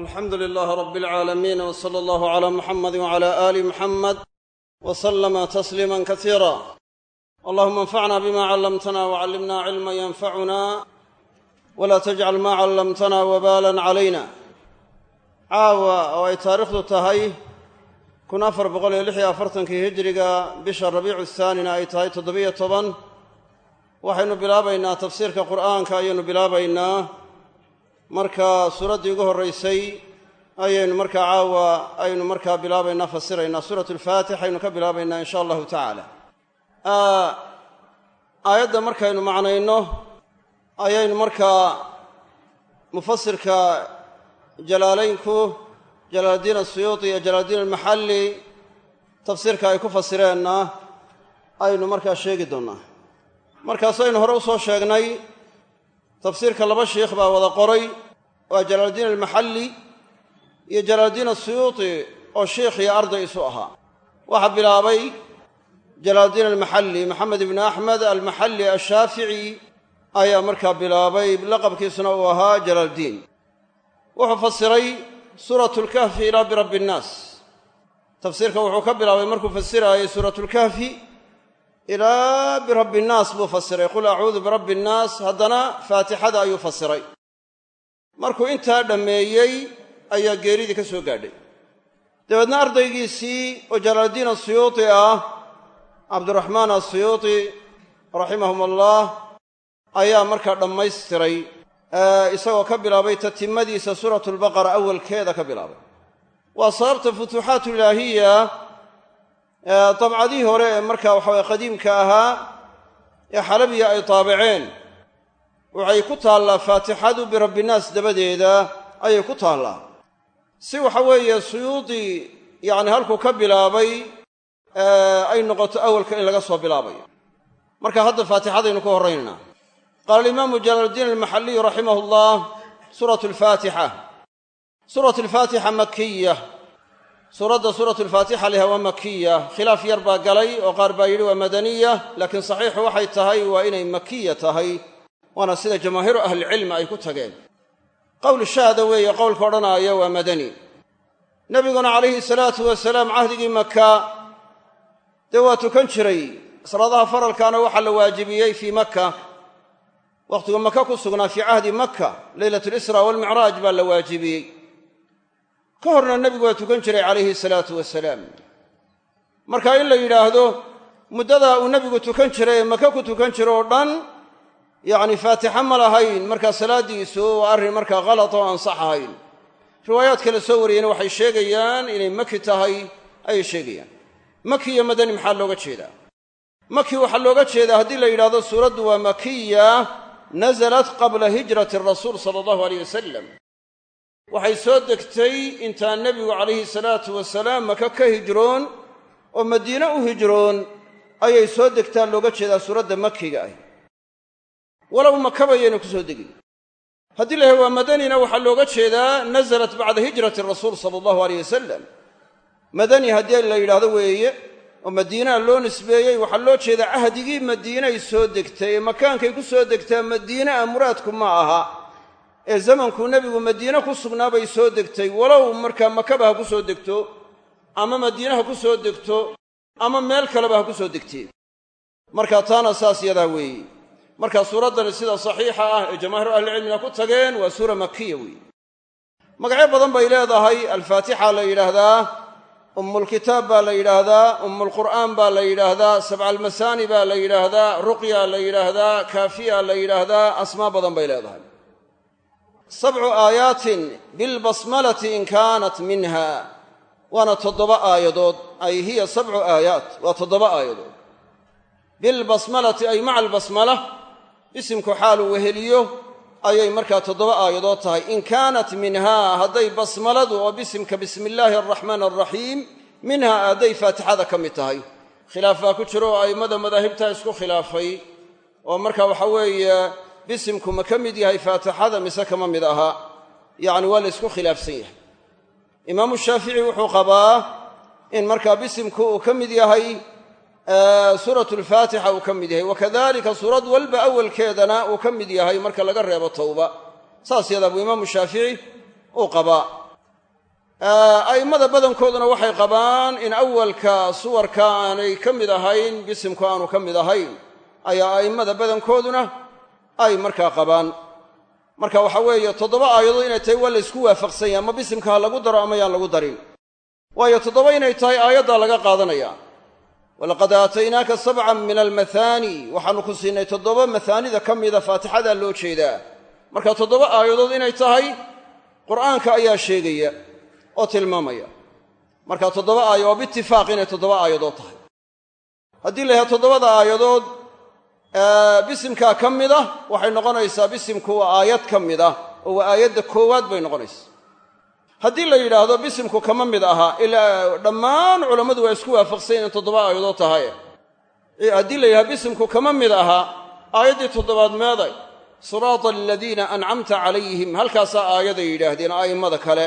alxamdu lilaahi rabbi alcaalamiin w sala allahu calaa muxamadi wcala aali muxamed w salama tasliima kasiira allahuma anfacna bima callamtana wcallimna cilma yanfacuna wla tajcal ma callamtana wabaalan calayna caawa oo ay taariikhdu tahay kun afar boqol iyo lix iyo afartankii hijiriga bisha rabiicu haanina ay tahay toddobiyo toban waxaynu bilaabaynaa tafsiirka qur'aanka ayaynu bilaabaynaa marka suuraddii ugu horraysay ayaynu markaa caawa aynu markaa bilaabaynaa fasiraynaa suuratu alfaatix aynu ka bilaabaynaa in sha allahu tacaala. Aayadda markaynu macnayno ayaynu markaa mufasirka jalaalaynku jalaaldiin asuyuuti iyo jalaaldiin almaxalli tafsiirka ay ku fasireenna aynu markaa sheegi doonnaa markaasaynu hore u soo sheegnay tafsiirka laba shiikh baa wada qoray waa jalaaldiin almaxalli iyo jalaaldiin asuyuuti oo shiikh iyo arday isu ahaa waxaa bilaabay jalaaldiin almaxalli maxamed ibni axmed almaxalli ashaafici ayaa markaa bilaabay laqabkiisuna uu ahaa jalaaldiin wuxuu fasiray suuratu lkahfi ilaa birabbi innaas tafsiirka wuxuu ka bilaabay markuu fasiraayay suuratulkahfi ilaa birabbi innaas buu fasiray. Qul acuudu birabbi innaas haddana faatixada ayuu fasiray markuu intaa dhammeeyey ayaa geeridii ka soo gaadhay. Dabeedna ardaygiisii oo jalaaldiin asuyuuti ah cabdiraxmaan asuyuuti raximahum allah ayaa markaa dhammaystiray isagoo ka bilaabay tatimadiisa suuratu lbaqara awalkeeda ka bilaabay. Waa sababta futuuxaatu ilaahiya dabcadihii hore ee markaa waxaweye qadiimka ahaa ee xalabiya ay taabaceen waxay ku taallaa faatixadu birabbinaas dabadeeda ayay ku taallaa. Si waxa weeye suyuudi yacni halkuu ka bilaabay ay noqoto awalka in laga soo bilaabayo. Marka hadda faatixadaynu ka horraynaynaa qaala alimaamu jalaaldiin almaxalliyu raximah llah suuratu alfaatixa suuratu alfaatixa makiya suuradda suuratu alfaatixa liha waa makiya khilaaf yar baa galay oo qaar baa yidhi waa madaniya laakiin saxiixu waxay tahay waa inay makiya tahay waana sida jamaahiiru ahlicilmi ay ku tageen. Qowl shaada weeye qowlka odhanaaya waa madani. Nebiguna calayhi salaatu wasalaam cahdigii maka dee waa tukan jiray. Salaadaha faralkaana waxaa la waajibiyey fii maka wakhtigu maka ku sugnaa fii cahdi maka leylat lisra walmicraaj baa la waajibiyey. Ka horna nebigu waa tukan jiray calayhi salaatu wasalaam. Marka in la yidhaahdo muddadaa uu nebigu tukan jiray ee maka ku tukan jiro oo dhan yacni faatixa ma lahayn markaa salaaddiisu waa arrin markaa khalata oo ansax ahayn. Riwaayaad kale soo wariyeyna waxay sheegayaan inay maki tahay ayay sheegayaan. Maki iyo madani maxaa looga jeedaa? Maki waxaa looga jeedaa haddii la yidhahdo suuraddu waa makiya nasalat qabla hijrati rasuul sala allahu aleyh wasalam waxay soo degtay intaan nebigu calayhi salaatu wasalaam maka ka hijroon oo madiine u hijroon ayay soo degtaan looga jeedaa suuradda makiga ah walow makaba yayna ku soo degin. Haddii la yahay waa madanina waxaa looga jeedaa nasalat bacda hijrati rasuul sala allahu aleyh wasalam madani haddii la yidhaahdo weeye oo madiinaha loo nisbeeyey waxaa loo jeedaa cahdigii madiinay soo degtay ee makaankay ku soo degtaa madiine a muraadku ma aha. Ee zamankuu nebigu madiine ku sugnaa bay soo degtay. Walow markaa makaba ha ku soo degto ama madiine ha ku soo degto ama meel kaleba ha ku soo degteen marka taana saas yadaa weeye marka suuraddani sida saxiixa ah ee jamaahiru ahlicilmiga ku tageen waa suura makiya weeye magacyo badan bay leedahay. Alfaatixa la yidhaahdaa ummulkitaab baa la yidhaahdaa ummulqur'aan baa la yidhaahdaa sabcaalmasaani baa la yidhaahdaa ruqya la yidhaahdaa kaafiya la yidhaahdaa asmaa badan bay leedahay. Sabcu aayaatin bilbasmalati in kaanat minha. Waana toddoba aayadood. Ay hiya sabcu aayaat. Waa toddoba aayadood. Bilbasmalati ay maca albasmala isimku xaaluu weheliyo ayay markaa toddoba aayadood tahay. In kaanat minhaa hadday basmaladu oo bisimka bismi illaahi araxmaan araxiim minhaa hadday faatixada ka mid tahay. Khilaaf baa ku jiro oo a'immada madaahibtaa isku khilaafay oo marka waxa weeye bisimku ma ka mid yahay faatixada mise kama mid aha? Yacni waa la ysku khilaafsan yahay. Imaamu shaafici wuxuu qabaa in markaa bisimku uu ka mid yahay suuratu alfaatixa uu ka mid yahay wakadalika suurad walba awalkeedana uu ka mid yahay marka laga reebo towba. Saas yadaa buu imaamu shaafici uu qabaa. A'immada badankooduna waxay qabaan in awalka suwarka aanay ka mid ahayn bisimku aanu ka mid ahayn. Ayaa a'immada badankooduna ay markaa qabaan. Marka waxa weeye toddoba aayadood inay tahay waa la ysku waafaqsan yahay ama bisimka ha lagu daro ama yaan lagu darin. Waayo toddoba laga qaadanaya walaqad aataynaaka sabcan min almathaani waxaannu ku siinay toddoba mathaanida ka mida faatixadaa loo jeedaa. Marka toddoba aayadood inay tahay qur'aanka ayaa sheegaya oo tilmaamaya. Marka toddoba aaya oo biitifaaq inay toddoba aayadood tahay. Haddii la yahay toddobada aayadood bisimkaa ka mid ah waxay noqonaysaa bisimku waa aayad ka mid ah oo waa aayadda koowaad bay noqonaysaa haddii la yidhaahdo bisimku kama mid aha ilaa dhammaan culammadu waa isku waafaqsan in toddoba aayadood tahay. Haddii la yidhahdo bisimku kama mid aha aayaddii toddobaad meeday. Siraata aladiina ancamta calayhim halkaasaa aayaday yidhaahdeen a'immada kale.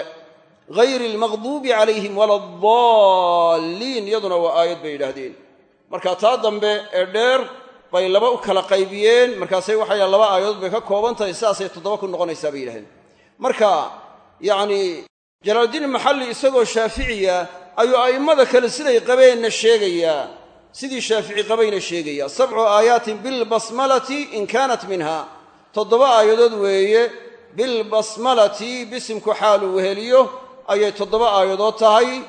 Hayri almaqduubi calayhim wala addaalliin iyaduna waa aayad bay yidhaahdeen. Marka taa dambe ee dheer bay laba u kala qaybiyeen. Markaasay waxay laba aayadood bay ka kooban tahay sidaasay toddoba ku noqonaysaa bay yidhahdeen marka yacni jalaaluddiin maxalli isagoo shaaficiya ayuu a'immada kale siday qabeenna sheegayaa sidii shaafici qabayna sheegaya. Sabcu aayaatin bilbasmalati in kaanat minha. Toddoba aayadood weeye. Bilbasmalati bisimku xaaluu weheliyo. Ayay toddoba aayadood tahay.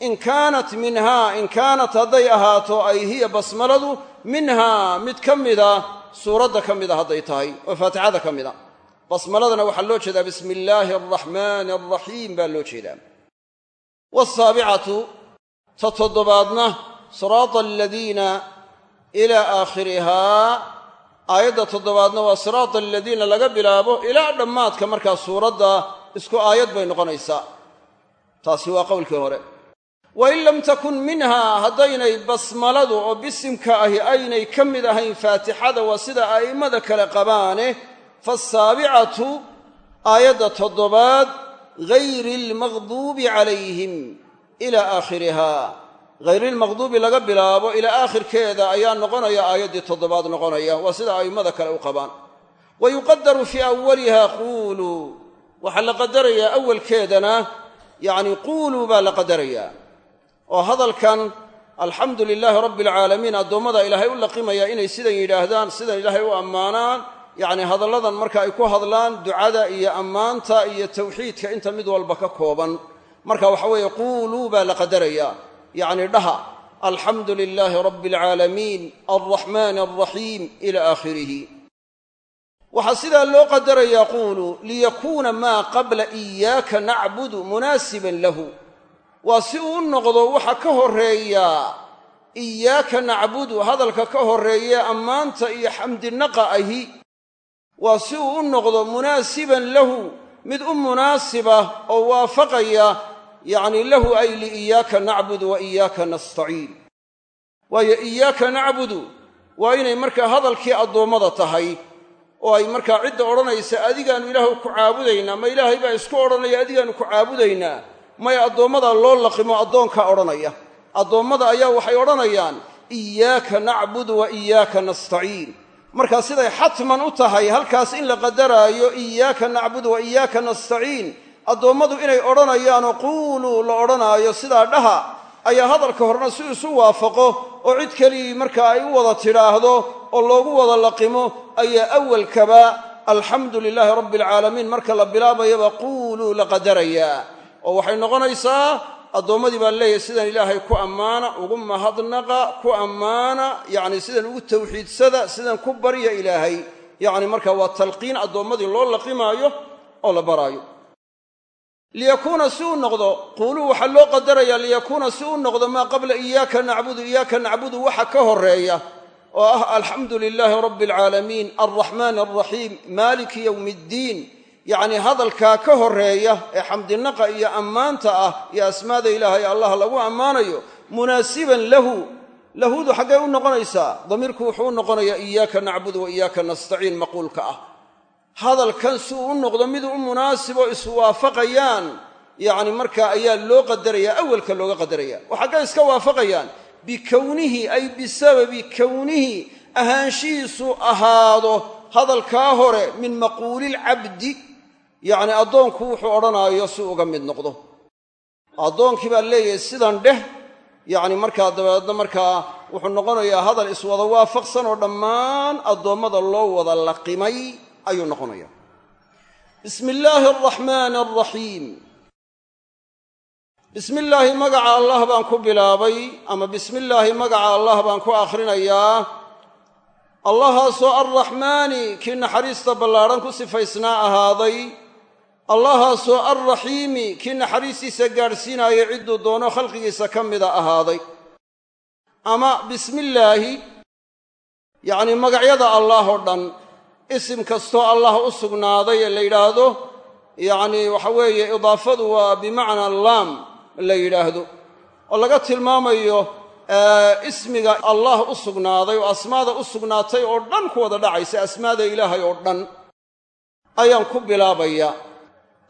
In kaanat minhaa in kaanat hadday ahaato ay hiya basmaladu minhaa mid ka mida suuradda ka mida hadday tahay. Oo faatixada ka mida basmaladana waxaa loo jeedaa bismi illaahi alraxmaani alraxiim baa loo jeedaa. Waasaabicatu ta toddobaadna siraata aladiina ilaa aakhirihaa aayadda toddobaadna waa siraata aladiina laga bilaabo ilaa dhammaadka markaa suuradda isku aayad bay noqonaysaa. Taasi waa qowlkii hore. Wa in lam takun minhaa haddaynay basmaladu oo bisimka ahi aynay ka mid ahayn faatixada waa sida a'immada kale qabaane faasaabicatu aayadda toddobaad hayri almaqduubi calayhim ilaa aakhirihaa hayrilmaqduubi laga bilaabo ilaa aakhirkeeda ayaa noqonaya aayaddii toddobaad noqonaya waa sida a'immada kale u qabaan wa yuqadaru fii awaliha quuluu waxaa la qadarayaa awalkeedana yacni quuluu baa la qadarayaa oo hadalkan alxamdu lilaahi rabbi alcaalamiin addoommada ilaahay u laqimaya inay sidan yidhaahdaan sidan ilaahay u ammaanaan yacni hadalladan marka ay ku hadlaan ducada iyo ammaanta iyo tawxiidka inta mid walba ka kooban. Marka waxa weeye quuluu baa la qadarayaa yacni dhaha alxamdu lilaahi rabbi alcaalamiin alraxmaani alraxiim ila aakhirihi. Waxaa sidaa loo qadarayaa quuluu liyakuuna maa qabla iyaaka nacbudu munaasiban lahu. Waa si uu u noqdo waxa ka horreeyaa iyaaka nacbudu hadalka ka horreeye ammaanta iyo xamdinaqa ahi waa si uu u noqdo munaasiban lahu mid u munaasiba oo waafaqaya yacni lahu ay liiyaaka nacbudu wa iyaaka nastaciin. Waayo iyaaka nacbudu waa inay markaa hadalkii addoommada tahay oo ay markaa cidda odhanaysa adigaannu ilaahu ku caabudaynaa ma ilaahay baa isku odhanaya adigaannu ku caabudaynaa may addoommada loo laqimo addoonkaa odhanaya. Addoommada ayaa waxay odhanayaan iyaaka nacbudu wa iyaaka nastaciin markaa siday xatman u tahay halkaas in la qadaraayo iyaaka nacbudu wa iyaaka nastaciin. Addoommadu inay odhanayaanoo quuluu la odhanaayo sidaa dhaha. Ayaa hadalka horena si isu waafaqo oo cid keligii markaa ay u wada tidhaahdo oo loogu wada laqimo ayaa awalkaba alxamdu lilaahi rabbi alcaalamiin marka la bilaabayaba quuluu la qadarayaa oo waxay noqonaysaa addoommadii baa leeyahay sidan ilaahay ku ammaana ugu mahadnaqa ku ammaana yacni sidan ugu tawxiidsada sidan ku barya ilaahay. Yacni marka waa talqiin addoommadii loo laqimaayo oo la baraayo. Liyakuuna si uu noqdo quuluu waxaa loo qadarayaa liyakuuna si uu noqdo maa qabla iyaaka nacbudu iyaaka nacbudu waxa ka horreeya oo ah alxamdu lilaahi rabbi alcaalamiin alraxmaani alraxiim maaliki yowmi iddiin yacnii hadalkaa ka horreeya ee xamdinaqa iyo ammaanta ah iyo asmaada ilaahay allah lagu ammaanayo munaasiban lahu lahudu xaggay u noqonaysaa. Damiirku wuxuu u noqonayaa iyaaka nacbudu wa iyaaka nastaciin maquulka ah. Hadalkan si uu u noqdo mid u munaasiboo iswaafaqayaan yacni markaa ayaa loo qadarayaa awalka looga qadaraya. Oo xaggay iska waafaqayaan bikownihi ay bisababi kownihi ahaanshihiisu ahaado hadalkaa hore min maquulilcabdi yacni addoonku wuxuu odhanaayo si uga mid noqdo. Addoonkii baa leeyahay sidan dheh. Yacni markaa dabeedna markaa wuxuu noqonayaa hadal iswada waafaqsan oo dhammaan addoommada loo wada laqimay ayuu noqonaya bismi illaahi araxmaani araxiim bismi illaahi magaca allah baan ku bilaabay ama bismi illaahi magaca allah baan ku akhrinayaa allahaasoo arraxmaani kii naxariista ballaadhan ku sifaysnaa ahaaday allahaasoo alraxiimi kii naxariistiisa gaadhsiinaaya cidduu doono khalqigiisa ka mida ahaaday. Ama bismillaahi yacnii magacyada allaah oo dhan isim kastoo allah u sugnaaday ee la yidhaahdo yacnii waxa weeye idaafadu waa bimacnaa laam la yidhaahdo. Oo laga tilmaamayo ismiga allah u sugnaaday oo asmaada u sugnaatay oo dhan ku wada dhacaysa asmaada ilaahay oo dhan ayaan ku bilaabaya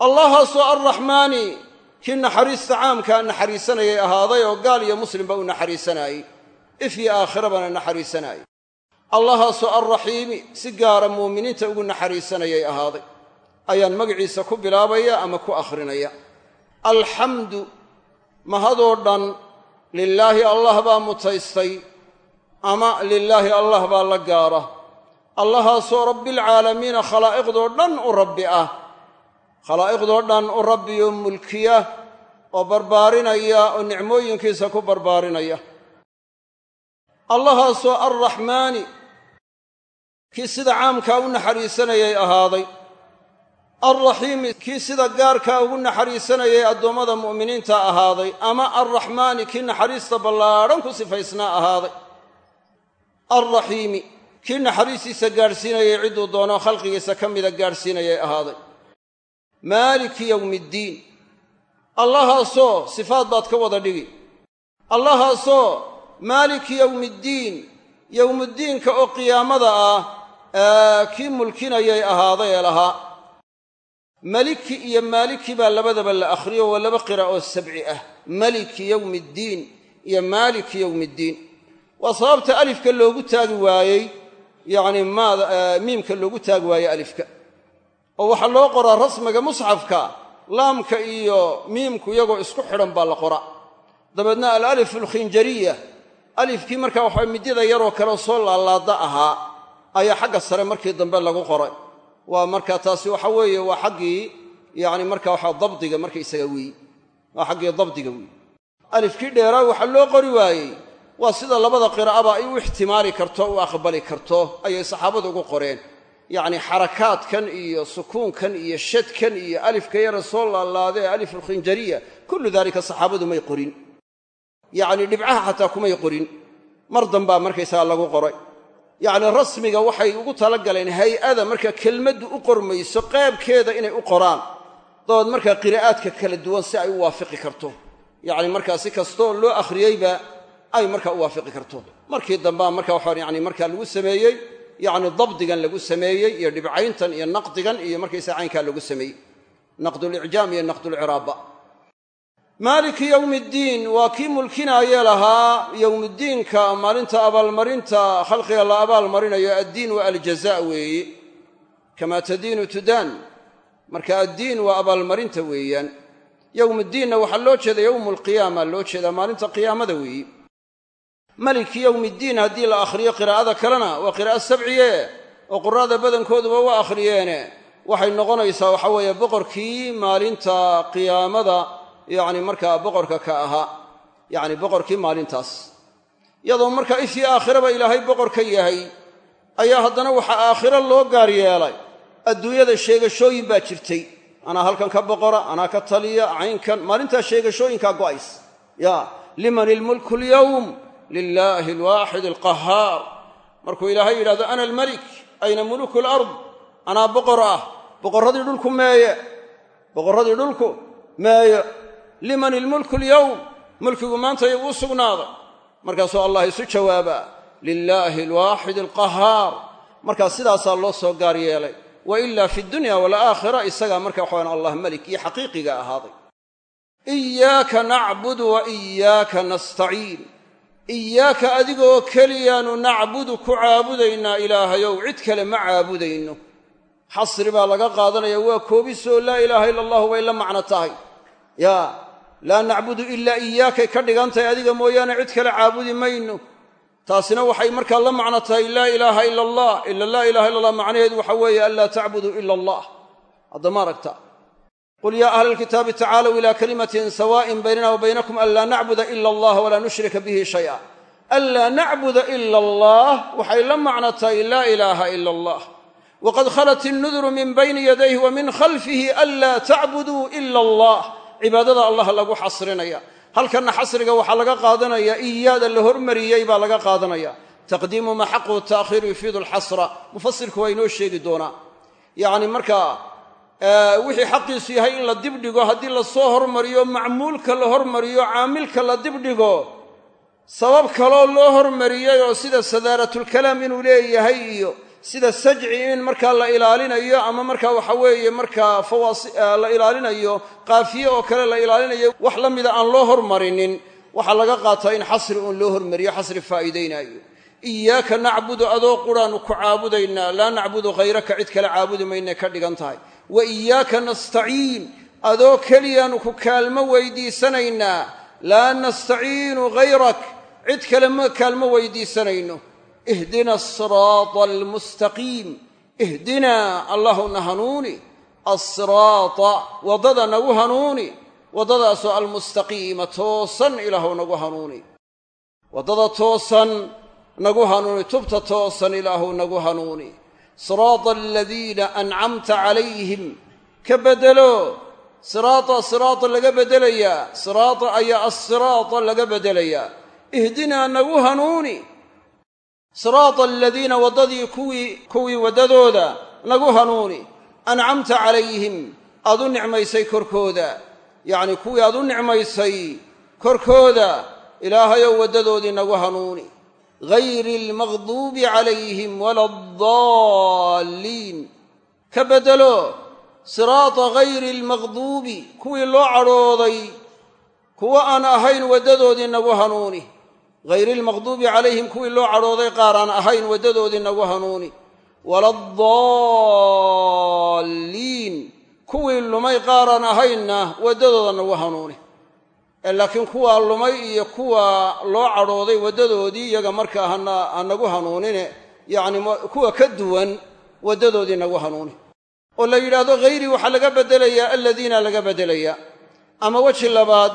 allahaasoo arraxmaani kii naxariista caamkaa naxariisanayay ahaaday oo gaal iyo muslimba u naxariisanaayey if iyo aakhirabana naxariisanaayey allahaasoo alraxiimi si gaara muuminiinta ugu naxariisanayay ahaaday. Ayaan magaciisa ku bilaabaya ama ku akhrinaya. Alxamdu mahadoo dhan lilaahi allah baa mutaystay. Ama lilaahi allah baa la gaara. Allahaasoo rabbialcaalamiina khalaa'iqdoo dhan u rabbi ah khalaa'iqdoo dhan u rabbiyo mulkiya oo barbaarinaya oo nicmooyinkiisa ku barbaarinaya. Allahaasoo alraxmaani kii sida caamkaa u naxariisanayay ahaaday. Alraxiimi kii sida gaarkaa ugu naxariisanayay addoommada mu'miniinta ahaaday. Ama alraxmaani kii naxariista ballaadhan ku sifaysnaa ahaaday. Alraxiimi kii naxariistiisa gaadhsiinayay cidduu doono khalqigiisa ka mida gaadhsiinayay ahaaday maaliki yowmiiddiin allahaasoo sifaad baad ka wada dhigi. Allahaasoo maaliki yowmiiddiin yowmuddiinka oo qiyaamada ah kii mulkinayay ahaaday ee lahaa. Maliki iyo maaliki baa labadaba la akhriyo waa laba qira oo sabci ah. Maliki yowmi ddiin iyo maaliki yowmi ddiin waa sababta alifka loogu taagi waayey yacni maad miimka loogu taagi waayey alifka oo waxaa loo qoraa rasmiga musxafka laamka iyo miimku iyagoo isku xidhan baa la qora dabeedna alalif alkhinjariya alifkii markaa waxa midida yaroo kale soo laalaada ahaa ayaa xagga sare markii dambe lagu qoray. Waa marka taasi waxa weeye waa xaggii yani marka waxa dabdiga markaysaga weeye waa xaggii dabdiga weeye alifkii dheeraa waxaa loo qori waayey waa sida labada qiraa'aba ay u ixtimaali karto u aqbali karto ayay saxaabadu ugu qoreen yacni xarakaadkan iyo sukuunkan iyo shadkan iyo alifka yara soo laalaadee alif alkhinjariya kullu daalika saxaabadu may qorin. Yacni dhibcaha xataa kumay qorin. Mar dambaa markaysaga lagu qoray. Yacni rasmiga waxay ugu talagaleen hay'ada marka kelmaddu u qormayso qaabkeeda inay u qoraan. Dabeed markaa qiraa'aadka kala duwan si ay u waafiqi karto. Yacni markaa si kastoo loo akhriyeyba ay markaa u waafiqi karto. Markii dambea marka waxaa yani markaa lagu sameeyey yacni dabdigan lagu sameeyey iyo dhibcayntan iyo naqdigan iyo markaysaa caynkaa lagu sameeyey. Naqdulicjaam iyo naqdulciraabba maaliki yowmi ddiin waa kii mulkinaayee lahaa yowmuddiinka maalinta abaalmarinta khalqiga la abaalmarinayo addiin waa aljaza weeye kamaa tadiinu tudaan marka addiin waa abaalmarinta weeyaan. Yowmuddiinna waxaa loo jeeda yowmu alqiyaama loo jeedaa maalinta qiyaamada weeye maliki yowmiddiin haddii la akhriyo qiraa'ada kalena waa qiraa'o sabciye oo qura'da badankooduba waa akhriyeene. Waxay noqonaysaa waxa weeye boqorkii maalinta qiyaamada yacni markaa boqorka ka ahaa yacni boqorkii maalintaas. Iyadoo markaa ifii aakhiraba ilaahay boqor ka yahay ayaa haddana waxaa aakhiro loo gaar yeelay. Adduunyada sheegashooyin baa jirtay. Anaa halkan ka boqora anaa ka taliya caynkan maalintaa sheegashooyinkaa go'ays. Ya liman ilmulku alyowm lilaahi alwaaxid alqahaar. Markuu ilaahay yidhahdo ana almelik ayna muluku alard? Anaa boqor ah. Boqorradii dhulku meeye. Boqorradii dhulku meeye. Liman ilmulku alyowm mulkigu maanta igu u sugnaaday. Markaasuu allah isu jawaabaa lilaahi alwaaxid alqahaar. Markaa sidaasaa loo soo gaar yeelay. Wa ila fi dunya walaakhira isagaa marka waxawan allah melik iyo xaqiiqiga ahaaday. Iyaaka iyaaka adigoo keliyaanu nacbudu ku caabudaynaa ilaahayow cid kale ma caabudayno. Xasri baa laga qaadanaya waa koobisoo laa ilaaha ila allahu bay la macno tahay. Yaa laa nacbudu ilaa iyaakay ka dhigan tahay adiga mooyaane cid kale caabudi mayno. Taasina waxay markaa la macno tahay laa ilaaha ila allah ila laa ilaha illa allah macnaheedu waxa weeye an laa tacbuduu ila allah. Hadda ma aragta qul yaa ahla alkitaabi tacaalow ilaa kalimatin sawa'in baynana wa baynakum an laa nacbuda ila allah walaa nushrika bihi shay'a an laa nacbuda ila allah waxay la macno tahay laa ilaaha ila allah wqad khalat innuduru min bayni yadayhi wa min khalfihi anlaa tacbuduu ila allah cibaadada allah lagu xasrinaya halkanna xasriga waxaa laga qaadanaya iyaada la hormariyey baa laga qaadanaya taqdiimu maa xaquhu taakhiiru yufiidu alxasra mufasirku waa inoo sheegi doonaa yacni markaa wixii xaqiisu yahay in la dibdhigo haddii la soo hormariyo macmuulka la hormariyo caamilka la dibdhigo sabab kaloo loo hormariyey oo sida sadaaratulkalaam inuu leeyahay iyo sida sajci in markaa la ilaalinayo ama markaa waxa weeye markaa la ilaalinayo qaafiye oo kale la ilaalinayo wax la mida aan loo hormarinin waxaa laga qaataa in xasri uun loo hormariyo xasri faa'iidaynaayo iyaaka nacbudu adoo quraannu ku caabudaynaa laa nacbudu hayraka cid kale caabudi maynay ka dhigan tahay wa iyaaka nastaciin. Adoo keliyaannu ku kaalmo weydiisanaynaa laa nastaciinu hayrak cid kale ma kaalmo weydiisanayno. Ihdina asiraata almustaqiim. Ihdinaa allahuna hanuuni asiraata waddada nagu hanuuni. Waddadaasoo almustaqiima toosan ilaahu nagu hanuuni. Waddada toosan nagu hanuuni tubta toosan ilaahu nagu hanuuni siraata aladiina ancamta calayhim ka beddelo siraata siraata laga beddelayaa siraata ayaa assiraata laga beddelayaa ihdinaa nagu hanuuni siraata aladiina waddadii kuwii kuwii waddadooda nagu hanuuni ancamta calayhim aad u nicmaysay korkooda yacnii kuwii aad u nicmaysay korkooda ilaahayow waddadoodii nagu hanuuni gayri almaqduubi calayhim wala addaalliin ka beddelo siraata gayri almaqduubi kuwii loo cadhooday kuwa aan ahayn waddadoodii nagu hanuuni hayri almaqduubi calayhim kuwii loo cadhooday qaar aan ahayn waddadoodii nagu hanuuni wala addaalliin kuwii lumay qaar aan ahaynna waddadooda nagu hanuuni laakiin kuwaa lumay iyo kuwa loo cadhooday waddadoodii iyaga markaa nagu hanuunine yacni kuwa ka duwan waddadoodii nagu hanuuni oo la yidhaahdo hayrii waxaa laga beddelayaa aladiina laga beddelayaa ama weji labaad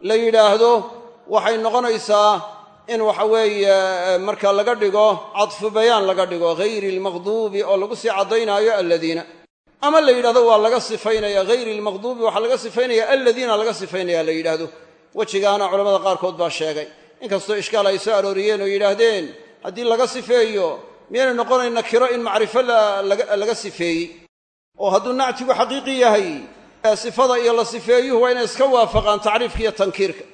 la yidhaahdo waxay noqonaysaa in waxa weeye marka laga dhigo cadfu bayaan laga dhigo hayri almaqduubi oo lagu sii caddaynaayo aladiina ama la yidhahdo waa laga sifaynaya hayri almaqduubi waxaa laga sifaynaya aladiina laga sifaynaya la yidhaahdo wejigaana culamada qaarkood baa sheegay. Inkastoo ishkaal ay soo arooriyeen oo yidhaahdeen haddii laga sifeeyo miyaynay noqonayn nakiro in macrifo laga sifeeyey? Oo hadduu nactigu xaqiiqi yahay sifada iyo la sifeeyuhu waa inay iska waafaqaan tacriifka iyo tankiirka.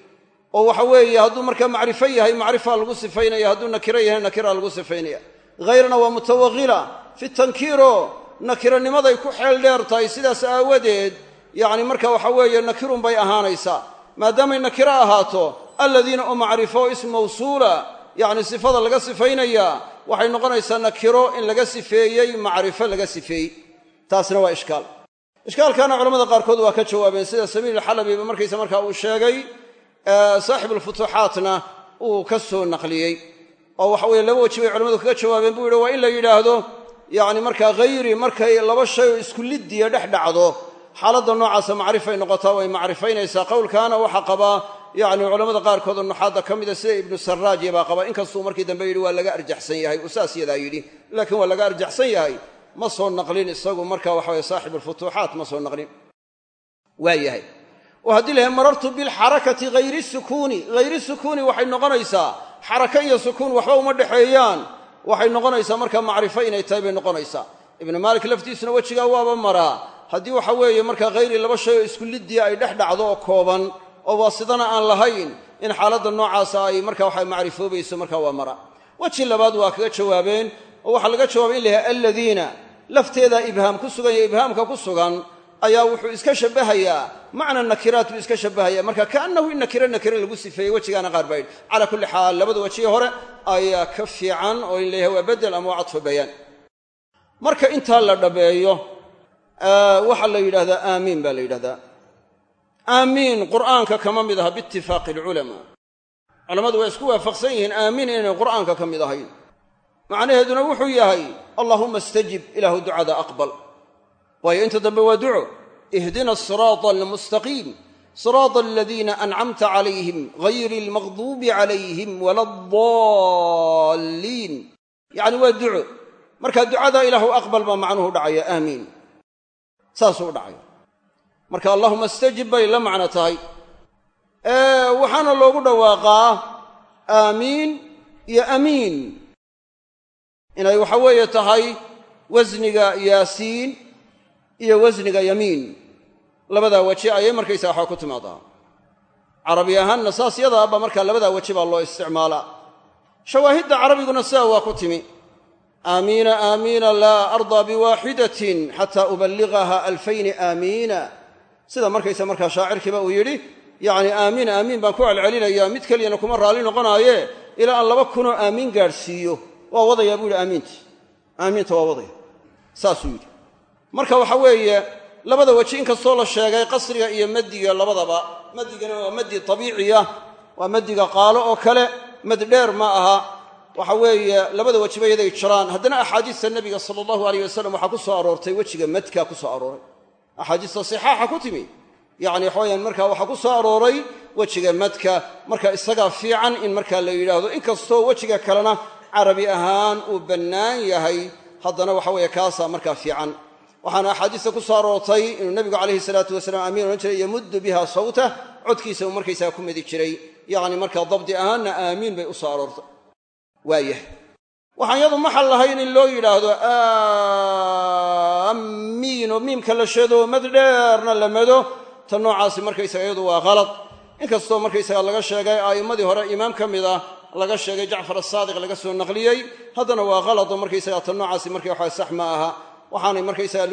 Oo waxa weeye hadduu markaa macrifo yahay macrifaa lagu sifaynaya hadduu nakiro yahay nakira lagu sifaynaya. Hayrna waa mutawaqila. Fi tankiiro nakironimaday ku xeel dheer tahay sidaas aawadeed yacni marka waxa weeye nakirun bay ahaanaysaa maadaamay nakiro ahaato aladiina oo macrifo ism mawsuula yacni sifada laga sifaynayaa waxay noqonaysaa nakiro in laga sifeeyey macrifo laga sifeeyey. Taasna waa ishkaal. Ishkaalkaana culamada qaarkood waa ka jawaabeen sida samiil alxalabiba markaysa markaa uu sheegay saaxibulfutuuxaatna uu ka soo naqliyey. Oo waxa weye laba weji bay culamadu kaga jawaabeen buu yidhi waa in la yidhaahdo yacni markaa hayri markay laba shay oo isku liddiya dhex dhacdo xaaladda noocaasa macrifay noqotaa way macrifaynaysaa. Qowlkaana waxaa qabaa yacni culamada qaarkood oo nuxaadda ka mida sida ibnu saraaji baa qaba inkastuu markii dambe yidhi waa laga arjaxsan yahay. Uu saas yadaa yidhi laakiin waa laga arjaxsan yahay. Ma soo naqlin isagu marka waxa weye saaxibulfutuuxaat ma soo naqlin. Waa yahay. Oo haddii lahay marartu bilxarakati hayri sukuuni. Hayri sukuuni waxay noqonaysaa xaraka iyo sukuun waxba uma dhexeeyaan waxay noqonaysaa markaa macrifo inay tahay bay noqonaysaa. Ibnu maalik laftiisuna wejigaa waaba maraa haddii waxa weeye markaa hayri laba shay oo isku liddiya ay dhex dhacdo oo kooban oo waasidana aan lahayn in xaaladda noocaasa ay marka waxa macrifoobayso markaa waa mara. Weji labaad waa kaga jawaabeen oo waxaa laga jawaabay in layahay aladiina lafteedaa ibhaam ku sugan iyo ibhaamka ku sugan ayaa wuxuu iska shabbahayaa macna nakiraat buu iska shabbahaya marka kaannahu in nakiro nakiro lagu sifeeyey wejigaana qaar baa yidhi calaa kulli xaal labada wejihii hore ayaa ka fiican oo in layahay waa bedel ama waa cadfu bayaan. Marka intaa la dhabeeyo waxaa la yidhahdaa aamiin baa la yidhahdaa aamiin qur'aanka kama mid aha biitifaaqi alculamaa culammadu waa isku waafaqsan yihiin aamiin inaynay qur'aanka ka mid ahayn. Macnaheeduna wuxuu yahay allaahumma istajib ilaahu ducada aqbal. Waayo inta dambe waa duco. Ihdina asiraata almustaqiim siraata aladiina ancamta calayhim gayri almaqduubi calayhim wala addaalliin yacni waa duco. Marka ducada ilaahu aqbal baa macnuhu dhacaya aamiin saasuu u dhacaya marka allahuma istajib bay la macno tahay. Waxaana loogu dhawaaqaa aamiin iyo amiin. Inay waxa weeye tahay wasniga yaasiin iyo wasniga yamiin. Labadaa weji ayay markaysaa waxaa ku timaadaa. Carabi ahaanna saas yadaaba markaa labadaa weji baa loo isticmaalaa. Shawaahidda carabiguna sidaa waa ku timi aamiina aamiina laa ardaa biwaaxidatin xataa uballigaha alfayni aamiina sida markaysa markaa shaacirkiiba uu yidhi yacni aamiin aamiin baan ku celcelinayaa mid keliyana kuma raalli noqonaaye ilaa aan laba kunoo aamiin gaadhsiiyo waa wadayaa buu yidhi aamiinti aamiinta waa wadaya saasuu yidhi marka waxa weeye labada weji inkastoo la sheegay qasriga iyo maddiga labadaba maddigana waa maddi tabiiciya waa maddiga qaalo oo kale mad dheer ma aha waxa weeye labada wejiba yaday jiraan. Haddana axaadiista nebiga sala allahu alayh wasalam waxaa ku soo aroortay wejiga madka ku soo arooray. Axaadiista sixaaxa ku timi. Yacni waxaweyaan markaa waxaa ku soo arooray wejiga madka. Marka isagaa fiican in markaa la yidhaahdo inkastoo wejiga kalena carabi ahaan uu bannaan yahay haddana waxa weeye kaasaa markaa fiican. Waxaana axaadiista ku soo aroortay inuu nebigu calayhi salaatu wasalaam amiin odhan jiray yamuddu biha sawtah codkiisa uu markaysaga ku midi jiray. Yacni markaa dabdi ahaanna aamiin bay u soo aroortay waayahay. Waxaan yadu maxal lahayn in loo yidhaahdo aamiino miimka la shado mad dheerna la mado ta noocaasi markaysaga iyadu waa khalad. Inkastoo markaysaga laga sheegay a'immadii hore imaam ka mid ah laga sheegay jacfar asaadiq laga soo naqliyey haddana waa khalado markaysaga ta noocaasi marka waxa sax ma aha. Waxaanay markaysaga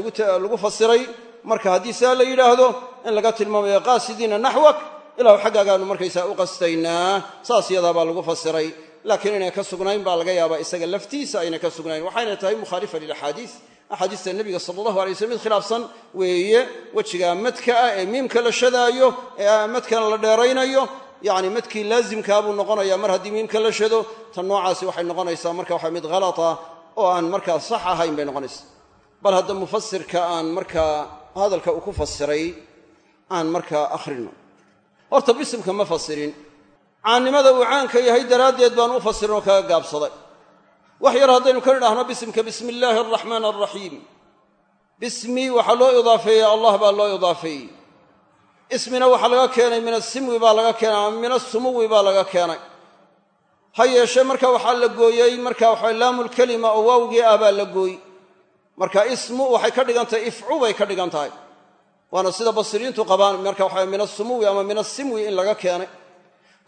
lagu fasiray marka haddii saa la yidhaahdo in laga tilmaamayo qaasidiina naxwak ilahu xaggaagaanu markaysaa u qastaynaa. Saas yadaabaa lagu fasiray laakiin inay ka sugnayn baa laga yaabaa isaga laftiisa aynay ka sugnayn. Waxayna tahay mukhaalifa lilaxaadiis axaadiista nebiga sala allahu alay waslm mid khilaafsan weeye wejiga madka ah ee miimka la shadaayo ee madkana la dheeraynayo yacni madkii laazimkaa buu noqonaya mar haddii miimka la shado tan noocaasi waxay noqonaysaa marka waxa mid halata oo aan markaa sax ahayn bay noqonaysaa. Bal hadda mufasirka aan markaa hadalka uu ku fasiray aan markaa akhrino horta bisimka ma fasirin caannimada uu caanka yahay daraaddeed baan u fasirin oo kaga gaabsaday. Wax yar haddaynu ka nidhaahno bisimka bismi illaahi araxmaan araxiim bismi waxaa loo idaafeeyey allah baa loo idaafeeyey. Ismina waxaa laga keenay min asimwi baa laga keenay ama min asumuwi baa laga keenay. Ha yeeshee marka waxaa la gooyey marka waxa laamulkelima oo waawgii ah baa la gooy marka ismu waxay ka dhigan tahay ifcu bay ka dhigan tahay. Waana sida basiriintu qabaan marka waxa min asumuwi ama min asimwi in laga keenay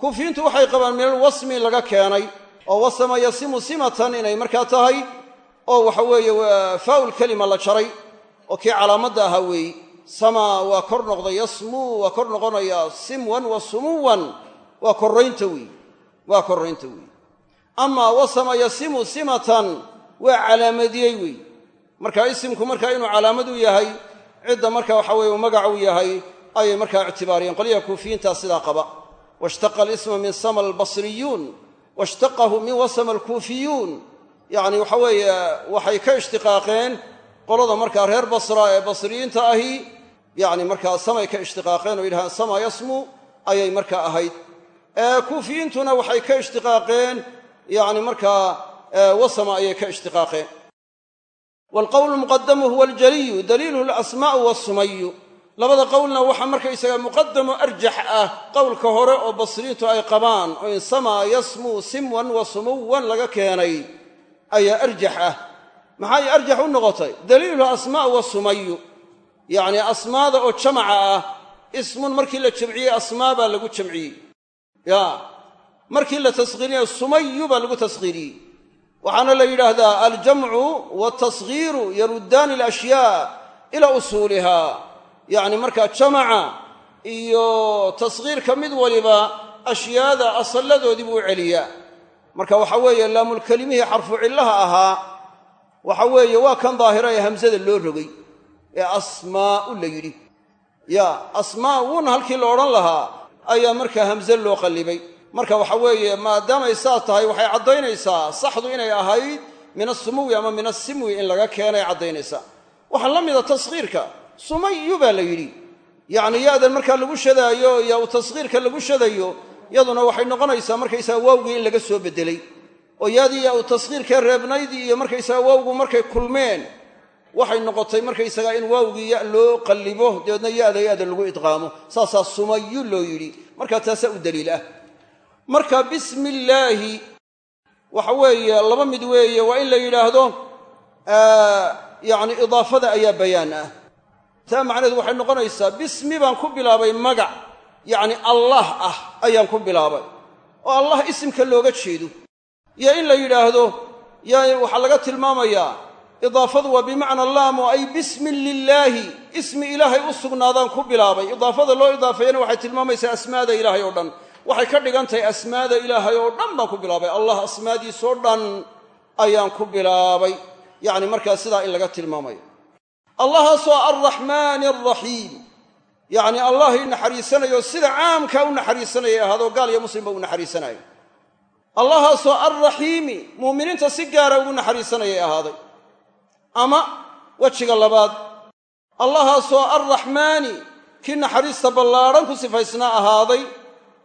kuufiyiintu waxay qabaan min alwasmi in laga keenay oo wasama yasimu simatan inay markaa tahay oo waxa weeye faa'ul kelima la jaray oo kii calaamadda ahaa weeyi sama waa kor noqday yasmuu waa kor noqonayaa simwan wa sumuwan waa korraynta weeyi waa korraynta weeyi amaa wasama yasimu simatan waa calaamadiyey weeyi marka isimku markaa inuu calaamad u yahay cidda marka waxa weye magac u yahay ayay markaa ictibaariyeen. Qolyaha kuufiyiintaa sidaa qaba washtaqa alisma min sama albasriyuun washtaqahu min wasama alkuufiyuun yacni waxa weeye waxay ka ishtiqaaqeen qolada markaa reer basra ee basriyiinta ahi. Yacni markaa samay ka ishtiqaaqeen oo yidhahaan sama yasmu ayay markaa ahayd. Kuufiyiintuna waxay ka ishtiqaaqeen yacni markaa wasama ayay ka ishtiqaaqeen. Waalqowlu labada qowlna waxaa markaysaga muqadamo arjax ah qowlka hore oo basriintu ay qabaan oo in samaa yasmuu simwan wa sumuwan laga keenay ayaa arjax ah. Maxay arjax u noqotay? Daliiluhu asmaa'u wasumayu yacni asmaada oo jamaca ah ismun markii la jamciyey asmaa baa lagu jamciyey. Ya markii la tashiirinayo sumayu baa lagu tashiiriyey waxaana la yidhaahdaa aljamcu waaltasghiiru yaruddaani alashyaa ilaa usuuliha yacni markaa jamaca iyo tasghiirka mid waliba ashyaada asalladoodii buu u celiyaa. Marka waxa weeye laamulkelimihii xarfu cillaha ahaa waxa weeye waa kan daahira ee hamsada loo rogay ee asmaa'u la yidhi. Ya asmaa'un halkii la odhan lahaa ayaa markaa hamze loo qallibay. Marka waxa weeye maadaamay saa tahay waxay caddaynaysaa saxdu inay ahayd min asumuwi ama min asimwi in laga keenay caddaynaysaa. Waxaa la mida taskhiirka sumayu baa la yidhi. Yacni ya-dan markaa lagu shadaayo yaa u taskhiirka lagu shadayo yaduna waxay noqonaysaa markaysaga waawgii in laga soo beddelay. Oo yaadii yaa u taskhiirkee reebnaydii iyo markaysaga waawgu markay kulmeen waxay noqotay markaysaga in waawgii ya loo qallibo dabeedna ya-da ya-da lagu idqaamo. Saasaa sumayu loo yidhi. Markaa taasaa u daliil ah. Marka bismi illaahi waxa weeye laba mid weeye waa in la yidhaahdo yacni idaafada ayaa bayaan ah taa macnaheedu waxay noqonaysaa bismi baan ku bilaabay magac. Yacni allah ah ayaan ku bilaabay. Oo allah isimka looga jeedo. Iyo in la yidhaahdo yaa waxaa laga tilmaamayaa idaafadu waa bimacna laamu ay bismin lilaahi ismi ilaahay u sugnaadaan ku bilaabay. Idaafada loo idaafeeyana waxay tilmaamaysaa asmaada ilaahay oo dhan. Waxay ka dhigan tahay asmaada ilaahay oo dhan baan ku bilaabay. Allah asmaadiisoo dhan ayaan ku bilaabay. Yacni markaa sidaa in laga tilmaamayo allahaasoo alraxmaani alraxiim yacni allahay naxariisanayo sida caamkaa u naxariisanayay ahaadoo gaal iyo muslimba u naxariisanayo allahaasoo alraxiimi muuminiinta si gaara ugu naxariisanayay ahaaday. Ama wejiga labaad allahaasoo alraxmaani kii naxariista ballaadhan ku sifaysnaa ahaaday.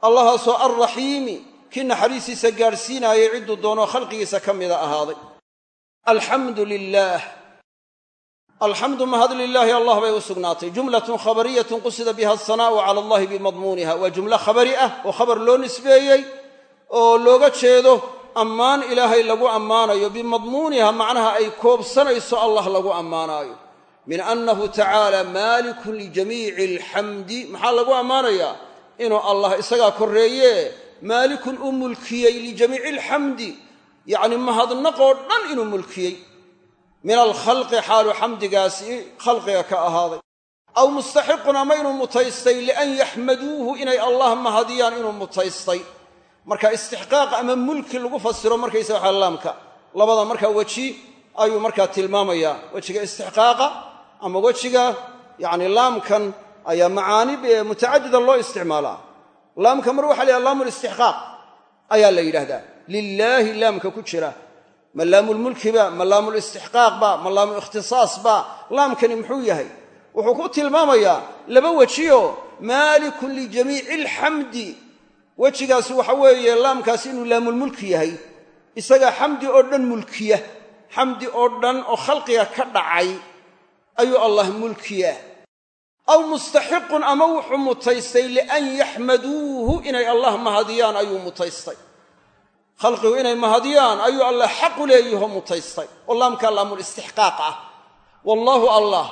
Allahaasoo alraxiimi kii naxariistiisa gaadhsiinaayay cidduu doonoo khalqigiisa ka mida ahaaday. Alxamdu lilaah alxamdu mahad lilaahi allah bay u sugnaatay. Jumlatun khabariyatun qusida biha asanaa'u cala allahi bimadmuuniha. Waa jumlo khabari ah oo khabar loo nisbeeyey oo looga jeedo ammaan ilaahay lagu ammaanayo. Bimadmuuniha macnaha ay koobsanayso allah lagu ammaanaayo. Min annahu tacaala maalikun lijamiici alxamdi maxaa lagu ammaanayaa? Inuu allah isagaa korreeye maalikun u mulkiyey lijamiici alxamdi yacni mahadnaqoo dhan inuu mulkiyey min alkhalqi xaalu xamdigaasi khalqiga ka ahaaday. Aw mustaxiqun ama inuu mutaystay lian yaxmaduuhu inay allah mahadiyaan inuu mutaystay. Marka istixqaaq ama mulki lagu fasiro markaysa waxa laamka. Labada markaa weji ayuu markaa tilmaamayaa wejiga istixqaaqa ama wejiga yacni laamkan ayaa macaani mutacadida loo isticmaalaa. Laamka mar waxa la yhaha laamu listixqaaq ayaa la yidhahdaa. Lilaahi laamka ku jira ma laamulmulkiba ma laamulistixqaaqba ma laamu ikhtisaasba laamkani muxuu yahay? Wuxuu ku tilmaamayaa laba wejiyo maalikun lijamiici alxamdi wejigaasi waxa weeye laamkaasi inuu laamulmulki yahay. Isagaa xamdi oo dhan mulkiya xamdi oo dhan oo khalqiga ka dhacay ayuu allah mulkiya. Aw mustaxiqun ama wuxuu mutaystay lian yaxmaduuhu inay allah mahadiyaan ayuu mutaystay khalqigu inay mahadiyaan ayuu allah xaqu leeyaho mutaystay. Oo laamkaa laamulistixqaaq ah. Wallaahu allah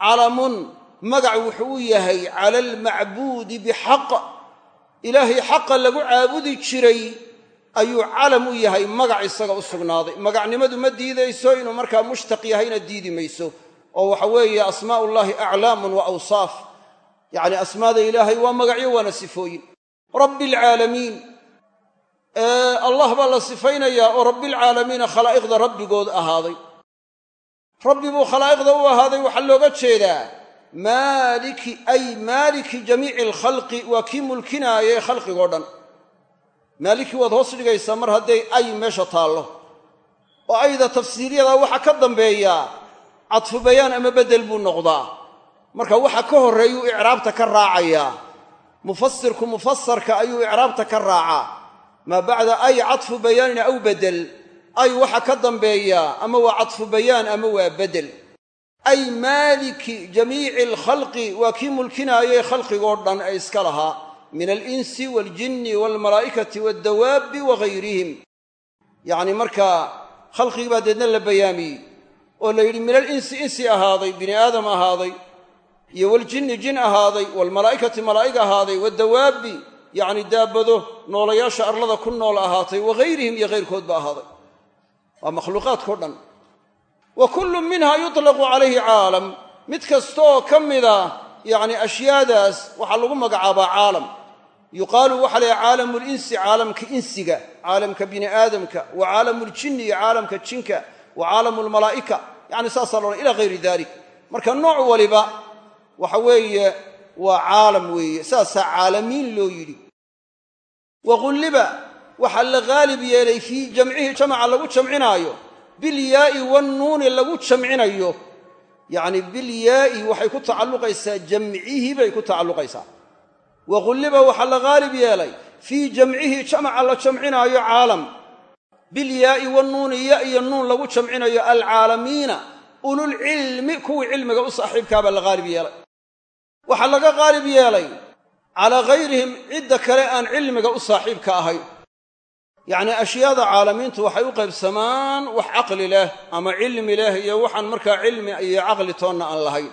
calamun magac wuxuu u yahay cala almacbuudi bixaq. Ilaahay xaqa lagu caabudi jiray ayuu calam u yahay magac isaga u sugnaaday. Magacnimadu ma diidayso inuu markaa mushtaq yahayna diidi mayso. Oo waxa weeye asmaa'u llaahi aclaamun wa awsaaf. Yacni asmaada ilaahay waa magacyo waana sifooyin. Rabbi alcaalamiin allah baa la sifaynayaa oo rabbialcaalamiina khalaa'iqda rabbigood ahaaday. Rabbi buu khalaa'iqda u ahaaday waxaa looga jeedaa maaliki ay maaliki jamiici alkhalqi waa kii mulkinaayay khalqigoo dhan. Maaliki waad hoos dhigaysaa mar hadday ay meesha taallo. Oo ayda tafsiiryadaa waxa ka dambeeyaa cadfu bayaan ama beddel buu noqdaa. Marka waxa ka horreeyuu icraabta ka raacayaa. Mufasirku mufasarka ayuu icraabta ka raacaa maa bacda ay cadfu bayaanin aw bedel ay waxa ka dambeeyaa ama waa cadfu bayaan ama waa bedel. Ay maaliki jamiici alkhalqi waa kii mulkinaayay khalqigoo dhan ee iska lahaa min alinsi waaljinni waalmalaa'ikati waaddawaabbi wahayrihim yacni markaa khalqigii baa deedna la bayaamiyey oo la yidhi min alinsi insi ahaaday bini aadam ahaaday iyo waljinni jin ahaaday waalmalaa'ikati malaa'ig ahaaday waaddawaabbi yacni daabado noolayaasha arlada ku nool ahaatay wahayrihim iyo hayrkoodba ahaaday. Waa makhluuqaadkao dhan. Wa kullu minha yutlaqu calayhi caalam. Mid kastaoo ka mida yacni ashyaadaas waxaa lagu magacaabaa caalam. Yuqaalu waxa la caalamu linsi caalamka insiga caalamka bini aadamka wa caalamu ljinni iyo caalamka jinka wa caalamu lmalaa'ika yacni saasaa la odhan ila hayri dalik marka nooc waliba waxa weeye waa caalam weeye. Saasaa caalamiin loo yidhi wa qulliba waxaa la haalib yeelay fii jamcihi jamaca lagu jamcinaayo bilyaa'i wannuuni lagu jamcinayo. Yacni bilyaa'i waxay ku tacalluqaysaa jamcihi bay ku tacalluqaysaa. Wa qulliba waxaa la haalib yeelay fii jamcihi jamaca la jamcinaayo caalam. Bilyaa'i wannuuni ya iyo nuun lagu jamcinayo alcaalamiina ululcilmi kuwii cilmiga u saaxiibkaabaa la haalib yeelay. Waxaa laga haalib yeelay calaa hayrihim cidda kale aan cilmiga u saaxiibka ahayn yacnii ashyaada caalamiintu waxay u qaybsamaan wax caqli leh ama cilmi leh iyo waxaan markaa cilmi iyo caqli toonna aan lahayn.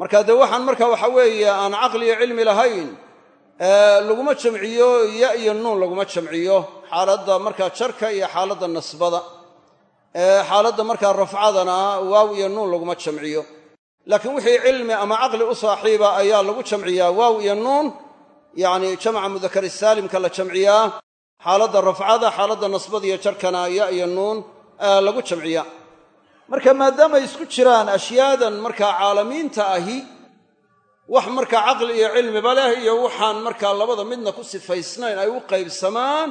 Marka dee waxaan marka waxa weeye aan caqli iyo cilmi lahayn laguma jamciyo ya iyo nuun laguma jamciyo. Xaaladda markaa jarka iyo xaaladda nasbada. Xaaladda markaa rafcadana waaw iyo nuun laguma jamciyo laakiin wixii cilmi ama caqli u saaxiiba ayaa lagu jamciyaa waaw iyo nuun. Yacni jamca mudakari saalimka la jamciyaa xaaladda rafcada xaaladda nasbada iyo jarkana ya iyo nuun lagu jamciyaa. Marka maadaamay isku jiraan ashyaadan markaa caalamiinta ahi wax markaa caqli iyo cilmiba leh iyo waxaan markaa labada midna ku sifaysnayn ay u qaybsamaan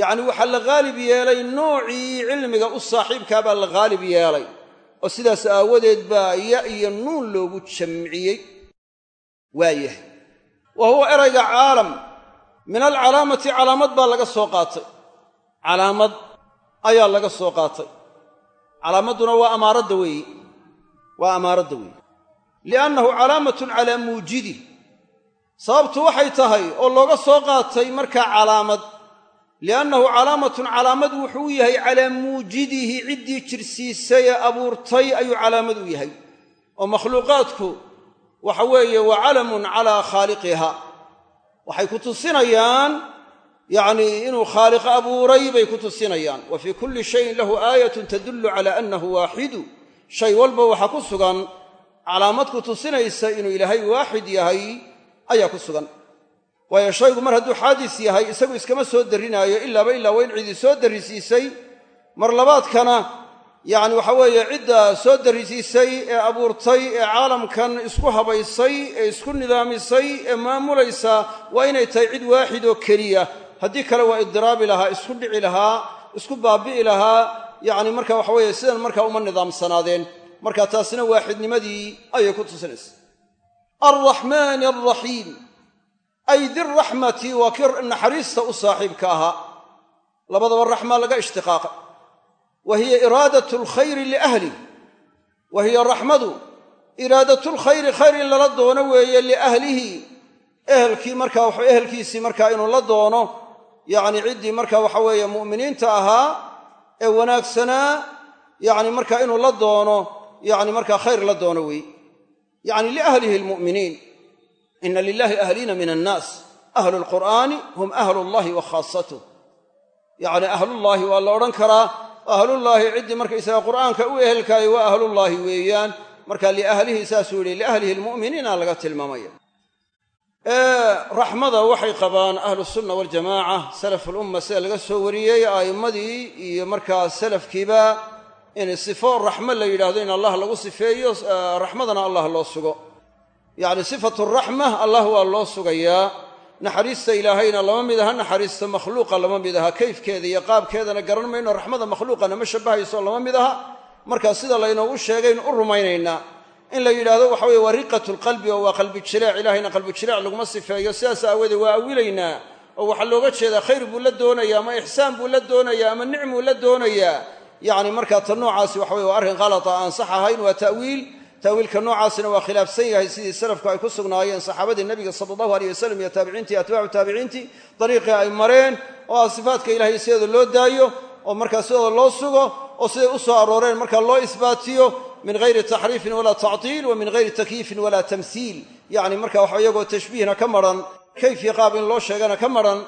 yacni waxaa la haalib yeelay noocii cilmiga u saaxiibkaabaa la haalib yeelay oo sidaas aawadeed baa ya iyo nuun loogu jamciyey. Waayahay. Wa huwa erayga caalam. Min alcalaamati calaamad baa laga soo qaatay. Calaamad ayaa laga soo qaatay. Calaamadduna waa amaaradda weeye. Waa amaaradda weeye. Liannahu calaamatun calaa muujidi. Sababtu waxay tahay oo looga soo qaatay markaa calaamad liannahu calaamatun calaamad wuxuu u yahay calaa muujidihi ciddii jirsiisay ee abuurtay ayuu calaamad u yahay oo makhluuqaadku waxa weeye waa calamun calaa khaaliqiha waxay ku tusinayaan yacnii inuu khaaliq abuuray bay ku tusinayaan wa fii kulli shayin lahu aayatun tadullu cala annahu waaxidu shay walba waxaa ku sugan calaamad ku tusinaysa inuu ilaahay waaxid yahay ayaa ku sugan waayo shaygu mar hadduu xaadis yahay isagu iskama soo darrinaayo ilaaba ilaa waa in cidii soo darrisiisay mar labaadkana yacni waxa weeye cidda soo darrisiisay ee abuurtay ee caalamkan isku habaysay ee isku nidaamisay ee maamulaysa waa inay tahay cid waaxid oo keliya. Haddii kale waa iddiraabi lahaa isku dhici lahaa isku baabi'i lahaa yacni marka waxa weeye sidan markaa uma nidaamsanaadeen. Marka taasina waaxidnimadii ayay ku tusinaysa. Alraxmaani alraxiim ay diraxmati waa kii naxariista u saaxiibka ahaa labadaba raxmaa laga ishtiqaaqay wa hiya iraadatu alkhayri liahlih wa raxmadu iraadatlkhayri khayr in lala doono weeye liahlihi ehelkii markaa w ehelkiisii markaa inuu la doono yacni ciddii marka waxa weeye mu'miniinta ahaa ee wanaagsanaa yacni markaa inuu la doono yacni markaa khayr la doono weeye. Yacni liahlihi almu'miniin ina lilahi ahliina min annaas ahlu lqur'aani hum ahlu llahi wa khaasatuh yacni ahlullaahi waa la odhan karaa ahlullaahi ciddii markaysaga qur'aanka u ehelkaayo waa ahlullaahi weeyaan marka liahlihi saasuu yihi liahlihi almu'miniina laga tilmaamaya raxmada waxay qabaan ahlu sunna waljamaaca salaf ulumma sida laga soo wariyey a'immadii iyo markaa salafkiiba in sifo raxmo la yidhaahdo in allah lagu sifeeyo raxmadana allah loo sugo yacni sifatu raxma allah waa loo sugayaa. Naxariista ilaahayna lama mid aha naxariista makhluuqa lama mid aha. Kayfkeeda iyo qaabkeedana garan mayno raxmada makhluuqana ma shabbahayso lama mid aha. Markaa sida laynoogu sheegaynu u rumaynaynaa in la yidhaahdo waxa weye waa riqatu lqalbi oo waa qalbi jileec ilahayna qalbi jileec laguma sifeeyo. Sidaas aawoodee waa awilaynaa oo waxaa looga jeedaa khayr buu la doonayaa ama ixsaan buu la doonayaa ama nicmuu la doonayaa. Yacni markaa ta noocaasi waxa weye waa arrin khalata aan sax ahayn waa ta'wiil ta'wiilka noocaasina waa khilaafsan yahay sidii salafku ay ku sugnaayeen saxaabadii nebiga sala allahu aleyh wasalam iyo taabiciintii atbaacu taabiciintii dariiqii ay mareen oo ah sifaatka ilahay sideeda loo daayo oo markaa sidooda loo sugo oo siday u soo arooreen markaa loo isbaatiyo min hayri taxriifin walaa tactiil wa min hayri takyiifin walaa tamhiil yacni marka waxa iyagoo tashbiihna ka maran kayfiya qaab in loo sheegana ka maran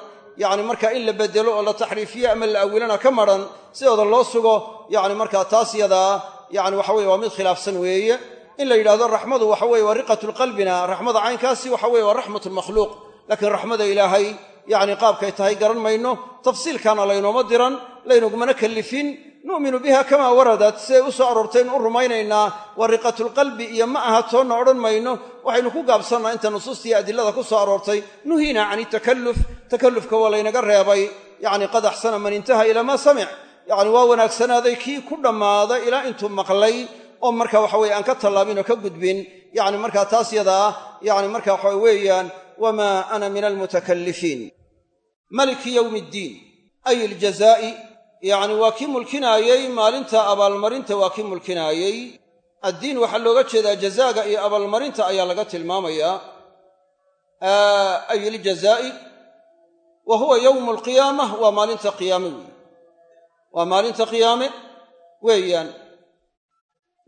yacni marka in la bedelo oo la taxriifiyo ama la awilana ka maran sidooda loo sugo yacni markaa taas yadaa yacni waxa weye waa mid khilaafsan weeye in la yidhahdo raxmadu waxa weye waa riqatu lqalbina raxmada caynkaasi waxa weye waa raxmatu lmakhluuq laakiin raxmada ilaahay yacni qaabkay tahay garan mayno tafsiilkaana laynooma diran laynagumana kallifin. Nu'minu biha kamaa waradat siday u soo aroortaynu u rumaynaynaa waa riqatulqalbi iyo ma aha toonna odhan mayno. Waxaynu ku gaabsannaa inta nusuustiiyo adilada ku soo aroortay. Nuhiina can itakalluf takallufka waa laynaga reebay. Yacni qad axsana man intaha ilaa maa samic. Yacni waa wanaagsanaaday kii ku dhammaaday ilaa intuu maqlay oo marka waxa weye aan ka tallaabin oo ka gudbin yacni markaa taas yadaa yacni marka waxa weeyaan wamaa ana min almutakallifiin maliki yowmi ddiin ay iljazaa'i yacni waa kii mulkinaayey maalinta abaalmarinta waa kii mulkinaayey addiin waxaa looga jeedaa jazaaga iyo abaalmarinta ayaa laga tilmaamayaa. Ay iljazaa'i wa huwa yowmu alqiyaamah waa maalinta qiyaame. Weeye waa maalinta qiyaame weeyaan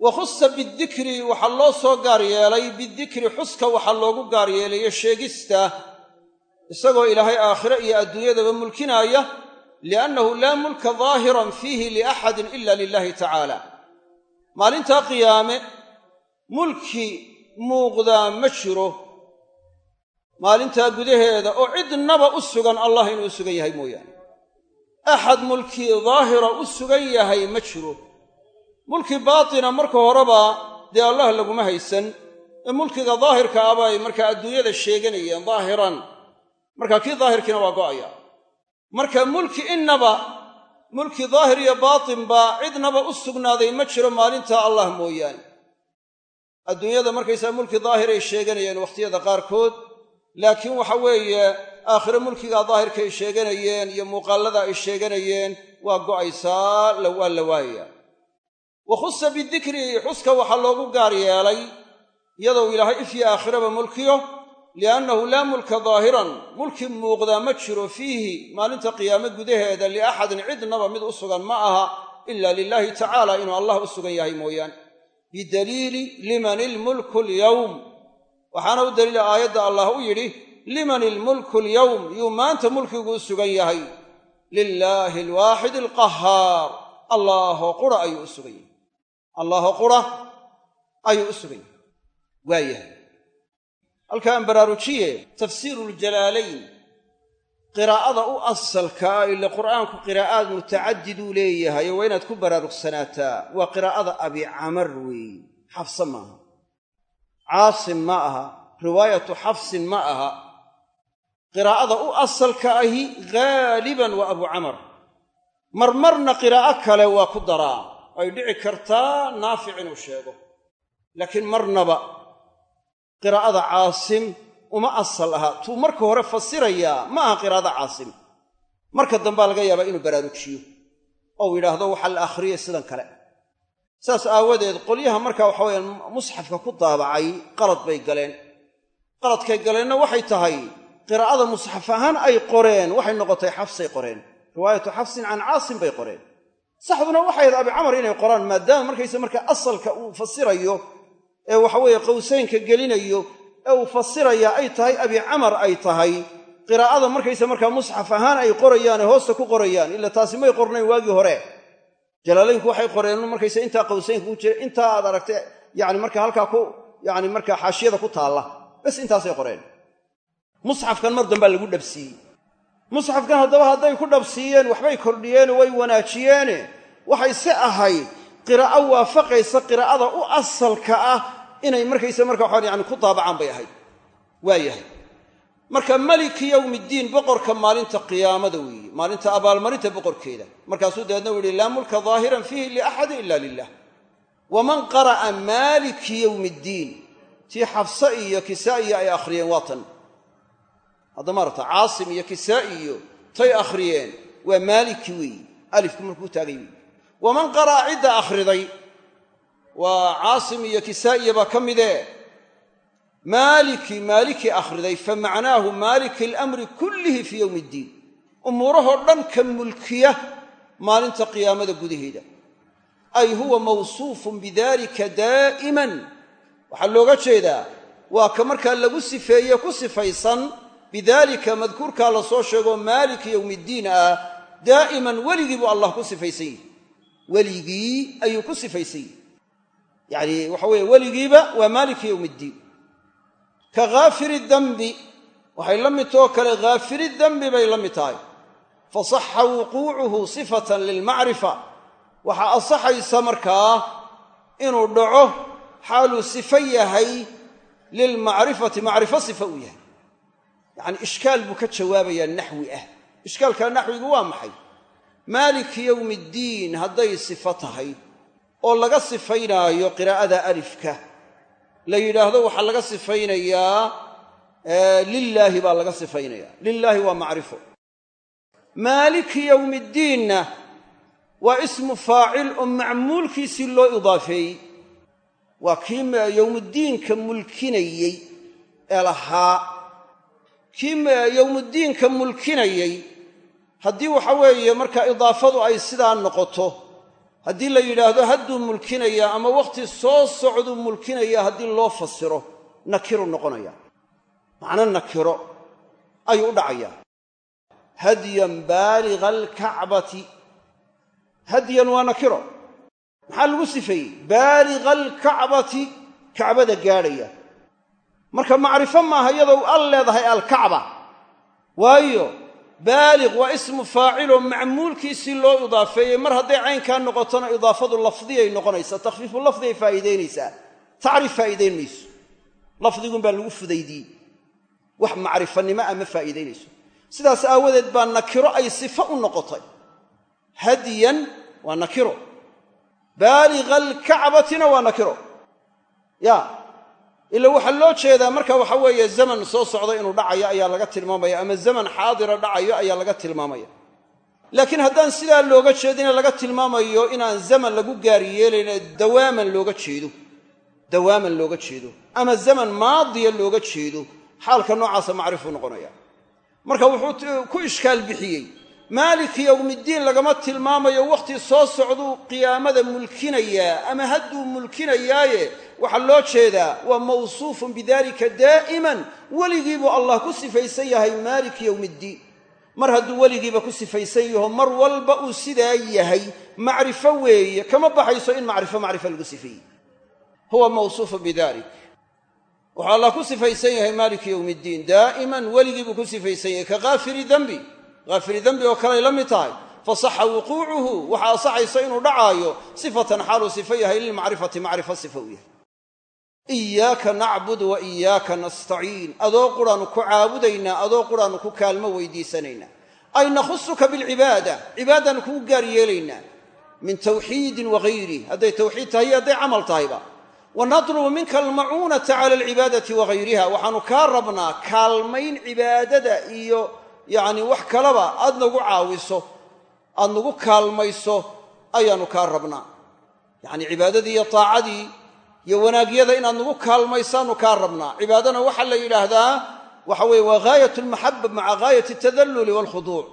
wa khusa bidikri waxaa loo soo gaar yeelay. Bidikri xuska waxaa loogu gaar yeelayo sheegista. Isagoo ilaahay aakhire iyo adduunyadaba mulkinaaya liannahu laa mulka daahiran fiihi liaxadin ila lilahi tacaala maalintaa qiyaame mulki muuqdaa ma jiro. Maalintaa gudaheeda oo cidnaba u sugan allah inuu u sugan yahay mooyaane. Axad mulki daahira u sugan yahay ma jiro mulki baatina marka horeba dee allah laguma haysan. Ee mulkiga daahirka ah bay markaa adduunyada sheeganayeen daahiran markaa kii daahirkiina waa go'aya. Marka mulki innaba mulki daahir iyo baatinba cidnaba u sugnaaday ma jiro maalintaa allah mooyaane. Adduunyada markaysaa mulki daahir ay sheeganayeen wakhtiyada qaarkood laakiin waxa weeye aakhire mulkigaa daahirka ay sheeganayeen iyo muuqaallada ay sheeganayeen waa go'aysaa waa la waayaya wa khusa bidikri xuska waxaa loogu gaar yeelay iyadou ilaahay ifyo aakhiraba mulkiyo liannahu laa mulka daahiran mulki muuqdaa ma jiro fiihi maalinta qiyaame gudaheeda liaxadin cidnaba mid u sugan ma aha ila lilaahi tacaala inuu allah u sugan yahay mooyaane. Bidaliili liman ilmulku alyowm waxaana u daliila aayadda allah u yidhi liman ilmulku alyowm yuu maanta mulkigu u sugan yahay. Lilaahi alwaaxid alqahaar allaahoo qura ayuu u sugan yahay allaahoo qura ayuu u sugan yahay. Waayahay halkaan baraarujiye tafsiiruljalaalayn qiraa'ada u asalkaa ile qur'aanku qiraa'aad mutacadiduu leeyahay waa inaad ku baraarugsanaataa waa qiraa'ada abicamar weeye xafse maaha caasim ma aha. Riwaayatu xafsin ma aha. Qiraa'ada u asalka ahi ghaaliban waa abu camar. Marmarna qiraa'o kale waa ku daraa ay dhici kartaa naafic inuu sheego. Laakiin marnaba qiraa'ada caasim uma asal aha. Tuu marka hore fasirayaa ma aha qiraa'ada caasim. Marka dambaa laga yaabaa inuu baraarujiyo. Ou yidhaahdo waxaa la akhriyay sidan kale. Saas aawadeed qolyaha markaa waxa weyaan musxafka ku daabacay qalad bay galeen. Qaladkay galeenna waxay tahay qiraa'ada musxaf ahaan ay qoreen waxay noqotay xafsay qoreen. Riwaayatu xafsin can caasim bay qoreen saxduna waxay abi camar inay qoraan maadaama markaysa markaa asalka uu fasirayo ee waxaweeye qowsaynka gelinayo ee uu fasirayaa ay tahay abi camar ay tahay qiraa'ada markaysa markaa musxaf ahaan ay qorayaan ee hoosta ku qorayaan ila taasi may qornayn waagii hore. Jalaalaynku waxay qoreen markaysa intaa qowsaynka ku jira intaa aad aragta yani marka halkaa ku yani markaa xaashiyada ku taalla bes intaasay qoreen. Musxafkan mar dambaa lagu dhabsiiyey musxafkan haddaba hadday ku dhabsiiyeen waxbay kordhiyeene way wanaajiyeene waxay se ahayd qiraa'o waafaqaysa qiraa'ada u asalka ah inay markaysa marka waxaan yani ku daabacaan bay ahayd. Waayahay marka maliki yowmiddiin boqorka maalinta qiyaamada weeye maalinta abaalmarinta boqorkeeda. Markaasuu dabeedna u yihi laa mulka daahiran fiihi liaxadin ila lilah waman qara'a maaliki yowmiiddiin tii xafse iyo kisaa'iyo ay akhriyeen waa tan hadda maarata caasim iyo kisaa'i iyo tay akhriyeen waa maaliki weeye alifku markuu taagay weeye waman qara'a cidda akhriday? Waa caasim iyo kisaa'iya baa ka midee maaliki maaliki akhriday fa macnaahu maaliki alamri kullihi fii yowmi iddiin umuurahoo dhan ka mulkiya maalinta qiyaamada gudaheeda. Ay huwa mawsuufun bidalika daa'iman. Waxaa looga jeedaa waa ka markaa lagu sifeeye ku sifaysan bidaalika madkuurkaa la soo sheegoo maaliki yowmiiddiin ah daa'iman weligii buu allah ku sifaysan yihi weligii ayuu ku sifaysan yihi yacni waxa weeye weligiiba waa maaliki yowmiiddiin ka ghaafiri dambi waxay la mid too kale ghaafiri dambi bay la mid tahay. Fasaxa wuquucuhu sifatan lilmacrifa waxaa ansaxaysa markaa inuu dhaco xaaluu sifo yahay lilmacrifati macrifo sifa uu yahay yacani ishkaal buu ka jawaabayaa naxwi ah. Ishkaalka naxwigu waa maxay? Maaliki yowmi ddiin hadday sifo tahay oo laga sifaynaayo qiraa'ada alifka la yidhaahdo waxaa laga sifaynayaa lilaahi baa laga sifaynaya lilaahi waa macrifo. Maaliki yowmi ddiinna waa ismu faacil oo macmuulkiisii loo idaafeeyey waa kii yowmuddiinka mulkinayey ee lahaa kii yowmuddiinka mulkinayey haddii waxa weeye marka idaafadu ay sidaa noqoto haddii la yidhaahdo hadduu mulkinayaa ama wakhti soo socduu mulkinaya haddii loo fasiro nakiru noqonaya. Macno nakiro ayuu u dhacayaa hadyan baaliga alkacbati hadyan waa nakiro. Maxaa lagu sifeeyey? Baaliga alkacbati kacbada gaadhaya marka macrifo maaha iyadoo al leedahay alkacba. Waayo baaliq waa ismu faaciloo macmuulkiisii loo idaafeeyey. Mar hadday caynkaa noqotona idaafadu lafdiyay noqonaysaa takhfiifu lafdiay faa'iidaynaysaa. Tacriif faa'iidayn mayso lafdigun baa lagu fudaydiyey wax macrifanimo ah ma faa'iidaynayso. Sidaas aawadeed baa nakiro ay sifo u noqotay. Hadyan waa nakiro. Baaliga alkacbatina waa nakiro. Ya ila waxaa loo jeedaa marka waxa weeye zaman soo socda inuu dhacayo ayaa laga tilmaamaya ama zaman xaadira dhacayo ayaa laga tilmaamaya. Laakiin haddaan sidaa looga jeedine laga tilmaamayo inaan zaman lagu gaar yeelayne dawaaman looga jeedo dawaaman looga jeedo ama zaman maadiya looga jeedo xaalka noocaasa macrifuu noqonaya marka wuxuu ku ishkaal bixiyey maaliki yowmiddiin lagama tilmaamayo wakhti soo socduu qiyaamada mulkinayaa ama hadduu mulkinayaaye waxaa loo jeedaa waa mawsuufun bidalika daa'iman. Weligiibuu allah ku sifaysan yahay maaliki yowmiddiin mar hadduu weligiiba ku sifaysan yaho mar walba uu sidaa yahay. Macrifo weeye kama baxayso in macrifo macrifo lagu sifeeyey. Huwa mawsuufun bidalik wuxuu allah ku sifaysan yahay maaliki yowmiddiin daa'iman weligiibuu ku sifaysan yahay ka kaafiri dembi haafiri dembi oo kaley la mid tahay. Fasaxa wuquucuhu waxaa asaxaysa inuu dhacaayo sifatan xaaluu sifo yahay lilmacrifati macrifo sifa u yahay. Iyaaka nacbudu wa iyaaka nastaciin. Adoo quraannu ku caabudaynaa adoo quraannu ku kaalmo weydiisanaynaa. Ay nakhusuka bilcibaada cibaadaannu kugu gaar yeelaynaa. Min tawxiidin wagayrih hadday tawxiid tahay iyo hadday camal tahayba. Wa minka almacuunata cala alcibaadati wagayriha waxaannu kaa rabnaa kaalmayn cibaadada iyo yacni wax kaleba aad nagu caawiso aad nagu kaalmayso ayaannu kaa rabnaa. Yacni cibaadadii iyo taacadii iyo wanaagyada inaad nagu kaalmaysaannu kaa rabnaa. Cibaadana waxaa la yidhaahdaa waxa weeye waa gaayat almaxaba maca gaayat altadalluli waalkhuduuc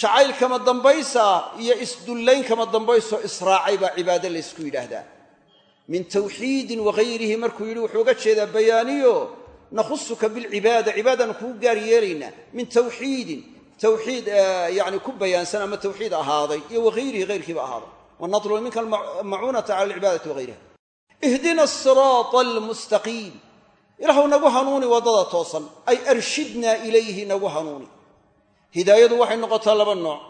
jacayl kama dambaysa iyo isdullayn kama dambayso israacay baa cibaado laysku yidhaahdaa. Min tawxiidin wagayrihi markuu yidhi wuxuu uga jeedaa bayaaniyo nakhusuka bilcibaada cibaadaan kugu gaar yeelaynaa min tawxiidin tawxiid yani ku bayaansan ama tawxiid ahaaday iyo wagayrihi hayrkiiba ahaaday wanatlubu minka almacuunata cala alcibaadati wagayriha ihdina asiraata almustaqiim ilaahu nagu hanuuni waddada toosan ay arshidnaa ilayhi nagu hanuuni hidaayadu waxay noqotaa laba nooc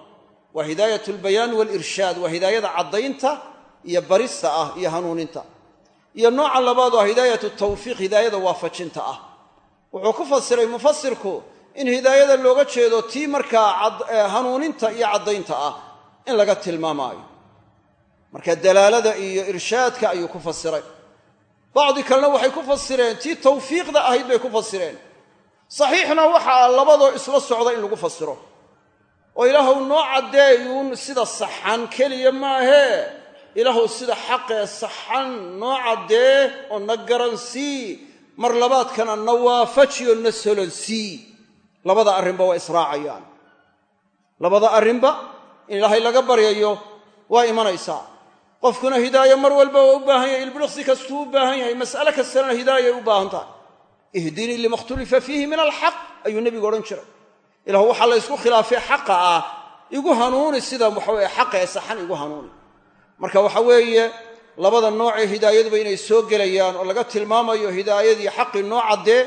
waa hidaayat albayaan waalirshaad waa hidaayada caddaynta iyo barista ah iyo hanuuninta iyo nooca labaad waa hidaayada waafajinta ah wuxuu ku fasiray mufasirku in hidaayada looga jeedo tii markaa hanuuninta iyo caddaynta ah in laga tilmaamaayo. Marka dalaalada iyo irshaadka ayuu ku fasiray. Bacdi kalena waxay ku fasireen tii tawfiiqda ahayd bay ku fasireen. Saxiixna waxaa labadoo isla socda in lagu fasiro. Oo ilaahuw noo caddeeyuun sida saxan keliya maahee ilaahuw sida xaqee saxan noo caddee oo na garansii mar labaadkana na waafaji oo na solonsii labada arrinba waa israacayaan. Labada arrinba in ilaahay laga baryayo waa imanaysaa qofkuna hidaayo mar walba waa u baahan yahay ilbiriqsi kastuu u baahan yahay mas'ale kastana hidaayay u baahan tahay. Ihdinii lima khtulifa fiihi min alxaq ayuu nebigu odhan jiray. Ilahu waxaa la ysku khilaafay xaqa ah igu hanuuni sida waxaweye xaqa ee saxan igu hanuuni. Marka waxa weeye labada noocee hidaayaduba inay soo gelayaan oo laga tilmaamayo hidaayadii xaqii noo caddee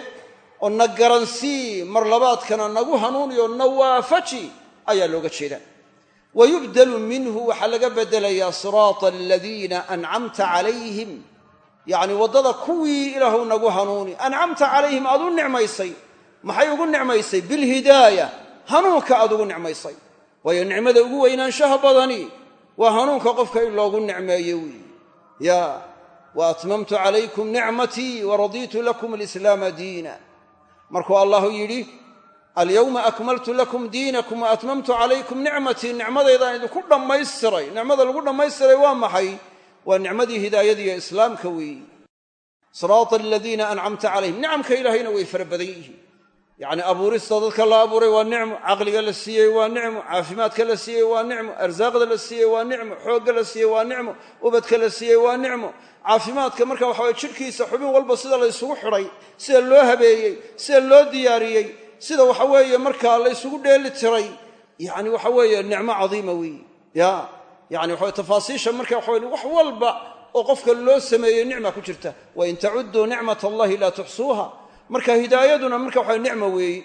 oo na garansii mar labaadkana nagu hanuuni oo na waafaji ayaa looga jeedaa. Wa yubdalu minhu waxaa laga beddelayaa siraata aladiina ancamta calayhim. Yacni waddada kuwii ilaahu nagu hanuuni. Ancamta calayhim aad u nicmaysay. Maxay ugu nicmaysay? Bilhidaaya hanuunka aad ugu nicmaysay. Waayo nicmada ugu weynaanshaha badani waa hanuunka qofka in loogu nicmeeyo weeye ya wa atmamtu calaykum nicmatii wa radiitu lakum alislaama diina markuu allahu yidhi alyowma akmaltu lakum diinakum wa atmamtu calaykum nicmatii nicmadaydaan idinku dhammaystiray nicmada lagu dhammaystiray waa maxay? Waa nicmadii hidaayadiiyo islaamka weeye siraata aladiina ancamta calayhim nicamka ilaahayna way fara badan yihiin yacni abuurista dadka la abuuray waa nicmo caqliga la siiyey waa nicmo caafimaadka la siiyey waa nicmo arsaaqda la siiyey waa nicmo xoogga la siiyey waa nicmo ubadka la siiyey waa nicmo caafimaadka marka waxa weye jidhkiisa xubin walba sida la ysugu xidhay sida loo habeeyey sida loo diyaariyey sida waxa weeye markaa la ysugu dheeli tiray yacni waxa weeye nicmo cadiima weeye ya yani waxa tafaasiisha marka waxa wax walba oo qofka loo sameeyey nicma ku jirta. Wain tacudduu nicmat allahi laa tuxsuuha marka hidaayaduna marka waxa nicmo weeye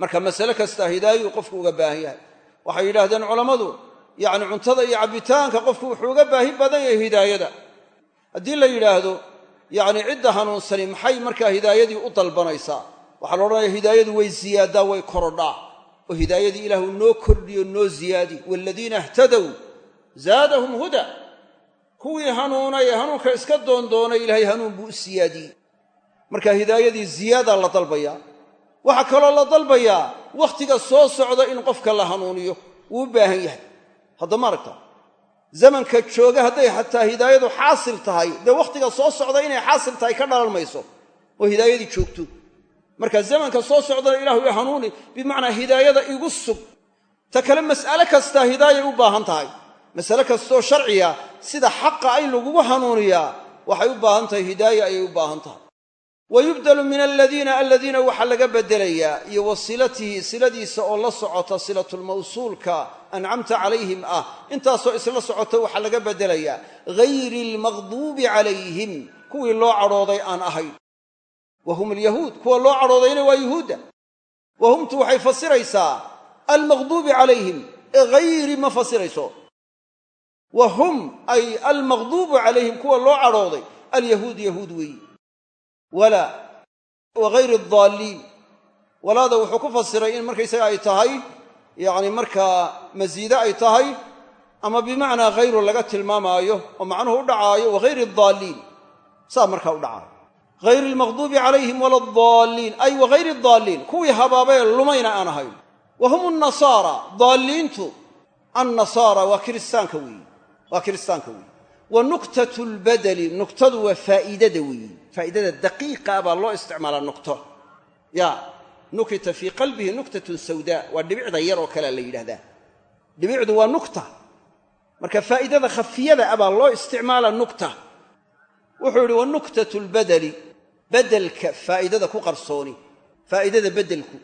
marka masale kasta hidaayuu qofku uga baahan yahay waxay yidhaahdeen culammadu yacni cuntada iyo cabbitaanka qofku wuxuu uga baahi badan yahay hidaayada. Haddii la yidhaahdo yacni cidda hanuunsani maxay markaa hidaayadii u dalbanaysaa? Waxaa la odhanaya hidaayadu way ziyaadaa way korodhaa. Oo hidaayadii ilaahu noo kordhiyo noo ziyaadi. Waaladiina ihtadow zaadahum huda. Kuwii hanuunay ee hanuunka iska doondoonay ilaahay hanuun buu u siyaadiyey marka hidaayadii ziyaadaa la dalbayaa. Waxaa kaloo la dalbayaa wakhtiga soo socda in qofka la hanuuniyo. Wuu u baahan yahay. Haddama aragta? Zamanka jooga hadday xataa hidaayadu xaasil tahay. Dee wakhtiga soo socda inay xaasil tahay ka dhalan mayso. Oo hidaayadii joogto marka zamanka soo socdana ilaahu i hanuuni bimacnaa hidaayada igu sug. Ta kale mas'ale kastaa hidaayay u baahan tahay. Masale kastoo sharciya sida xaqa in lagugu hanuuniyaa waxay u baahan tahay hidaaya ayay u baahan tahay wa yubdalu min aladiina aladiina waxaa laga beddelayaa iyo wa silatihi siladiisa oo la socota silatulmawsuulka ancamta calayhim ah. Intaasoo isla socota waxaa laga beddelayaa hayri almaqduubi calayhim kuwii loo cadhooday aan ahayn wa hum alyahuud kuwa loo cadhoodayna waa yuhuudda. Wa humtu waxay fasiraysaa almaqduubi calayhim ee hayri ma fasirayso. Wa hum ay almaqduubu calayhim kuwa loo cadhooday alyahuud yahuud weeyi walaa wa hayri adaalliin walaada wuxuu ku fasiray in markaysaga ay tahay yacni markaa masiide ay tahay ama bimacnaa hayru laga tilmaamaayo oo macnuhu u dhacaayo wahayri adaalliin saa markaa u dhacaayo. Hayri almaqduubi calayhim wala adaalliin ay wahayri adaalliin kuwii habaabee lumayna aan ahayn. Wa hum annasaara. Daalliintu annasaara waa kiristaanka weeyi. Waa kiristaanka weeyi. Wa nuktatu lbadeli nuktadu waa faa'iidada weeyi faa'iidada daqiiqa baa loo isticmaalaa nukto ya nukita fii qalbihi nuktatun sawdaa waa dhibicda yar oo kalea la yidhahdaa dhibicdu waa nukta marka faa'idada khafiyada a baa loo isticmaalaa nukta wuxuu yidhi wa nuktatu lbadeli bedelka faa'idada ku qarsooni. Faa'idada bedelku.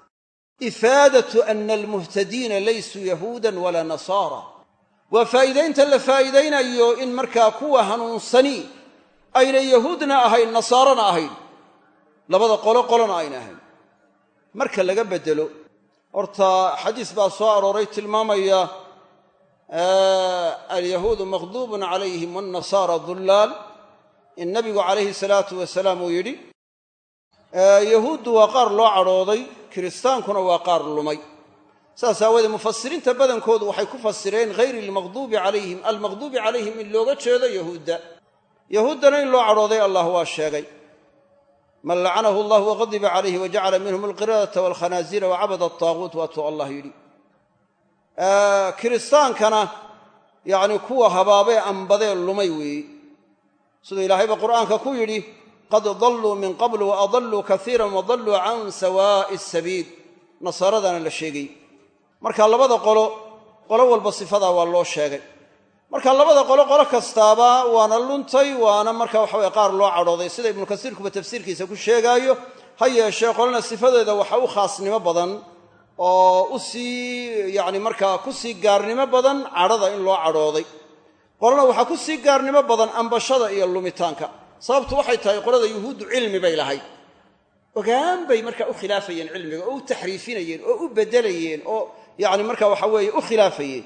Ifaadatu ana almuhtadiina laysuu yahuudan walaa nasaara. Waa faa'iidaynta la faa'iidaynayo in markaa kuwa hanuunsani ayna yahuudna ahayn nasaarana ahayn. Labada qolo qolona ayna ahayn. Marka laga beddelo horta xadiis baa soo arooray tilmaamaya alyahuudu maqduubun calayhim waalnasaara dullaal. In nabigu calayhi salaatu wasalaam uu yidhi yahuuddu waa qaar loo cadhooday kiristaankuna waa qaar lumay. Saas aawoodee mufasiriinta badankoodu waxay ku fasireen hayri almaqduubi calayhim almaqduubi calayhim in looga jeedo yahuudda yahuuddana in loo cadhooday allah waa sheegay. Man lacanahu allah waqadiba calayhi wajacala minhum alqiradata walkhanaasiira wacabada ataaguut waatuu allah yidhi. Kiristaankana yacni kuwa habaabee ambadee lumay weeye siduu ilaahayba qur'aanka ku yidhi qad dalluu min qablu wa adalluu kaiiran wa dalluu can sawaa'i asabiil nasaaradana la sheegay. Marka labada qolo qolo walba sifadaa waa loo sheegay marka labada qolo qolo kastaaba waana luntay waana marka waxa weye qaar loo cadhooday. Sida ibnu kasiirkuba tafsiirkiisa ku sheegaayo ha yeeshee qolona sifadeeda waxa u khaasnimo badan oo u sii yacni markaa ku sii gaarnimo badan cadhada in loo cadhooday. Qolona waxaa ku sii gaarnimo badan ambashada iyo lumitaanka. Sababtu waxay tahay qolada yuhuuddu cilmi bay lahayd. Ogaan bay markaa u khilaafayeen cilmiga oo u taxriifinayeen oo u beddelayeen oo yacni marka waxa weeye u khilaafayeen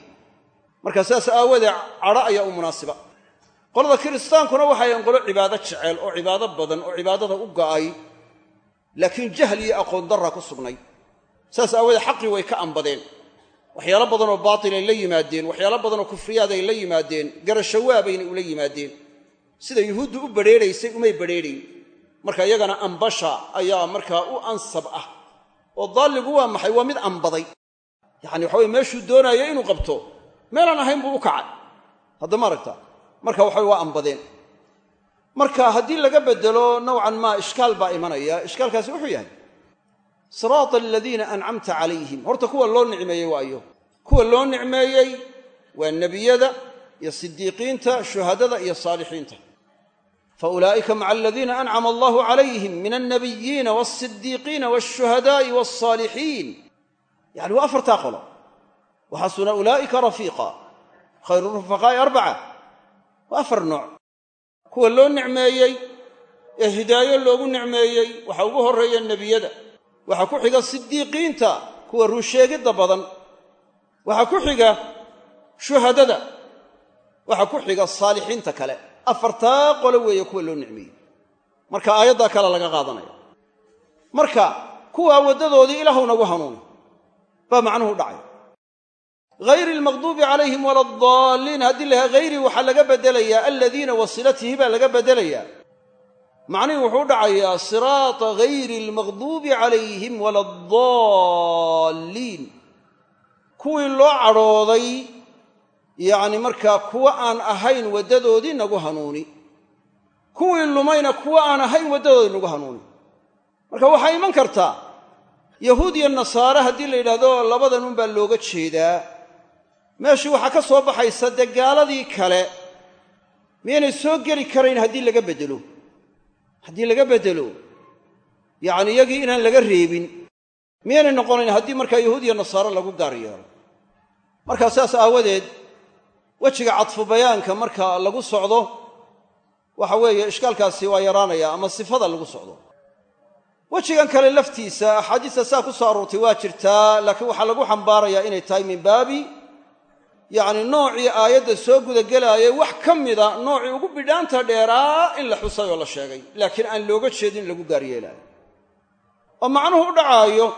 marka sidaas aawoodee cadho ayaa u munaasiba. Qolada kiristaankuna waxay ahayn qolo cibaado jecel oo cibaado badan oo cibaadada u go'ay laakiin jahli iyo aqoon darra ku sugnay. Saas aawoodee xaqii way ka ambadeen. Waxyaalo badanoo baatil ay la yimaadeen waxyaalo badanoo kufriyaad ay la yimaadeen garashawaabaynay ula yimaadeen. Sida yuhuuddu u badrheeraysay umay badrheerayn marka iyagana ambasha ayaa markaa u ansab ah. Oo daalligu waa maxay? Waa mid ambaday. Yacani waxa weye meeshuu doonaayo inuu qabto meelaan ahayn buu u kacay. Haddama aragta marka waxaway waa ambadeen. Marka haddii laga beddelo nowcan maa ishkaal baa imanaya ishkaalkaasi wuxuu yahay siraata aladiina ancamta calayhim. Horta kuwa loo nicmeeyey waayo. Kuwa loo nicmeeyey waa nebiyada iyo sidiiqiinta shuhadada iyo saalixiinta. Fa ulaa'ika maca aladiina ancama allahu calayhim min alnabiyiina walsidiiqiina walshuhadaa'i walsaalixiin yacni waa afartaa qolo waxasuna ulaa'ika rafiiqa khayru rufaqaa'i arbaca waa afar nooc kuwa loo nicmeeyey ee hidaayo loogu nicmeeyey waxaa ugu horreeya nebiyada waxaa ku xiga sidiiqiinta kuwa runsheegidda badan waxaa ku xiga shuhadada waxaa ku xiga saalixiinta kale afartaa qole weeye kuwa loo nicmeeyey marka aayaddaa kale laga qaadanaya marka kuwaa waddadoodii ilaahu nagu hanuuni baa macnuhu dhacay hayri almaqduubi calayhim wala adaalliin haddii lahaa hayrii waxaa laga beddelayaa aladiina wasilatihi baa laga beddelayaa macnihii wuxuu dhacayaa siraata hayri almaqduubi calayhim wala addaalliin kuwii loo cadhooday yacni markaa kuwa aan ahayn waddadoodii nagu hanuuni kuwii lumayna kuwa aan ahayn waddadoodii nagu hanuuni marka waxaa iman kartaa yahuud iyo nasaare haddii la yidhahdo labadan unbaa looga jeedaa meeshii waxaa ka soo baxaysa dee gaaladii kale miyaynay soo geli karayn haddii laga beddelo haddii laga beddelo yacni iyagii inaan laga reebin. Miyaynay noqonayn haddii markaa yahuud iyo nasaare lagu gaar yeelo? Markaa sidaas aawadeed wejiga cadfu bayaanka marka lagu socdo waxa weeye ishkaalkaasi waa yaraanaya ama sifada lagu socdo. Wejigan kale laftiisa axaadiista saa ku soo aroortay waa jirtaa laakiin waxaa lagu xambaarayaa inay tahay min baabi yacni noocii aayadda soo gudagelaayay wax ka mida noocii ugu bidhaanta dheeraa in la xusay oo la sheegay. Laakiin aan looga jeedin in lagu gaar yeelaayo. Oo macnuhu u dhacaayo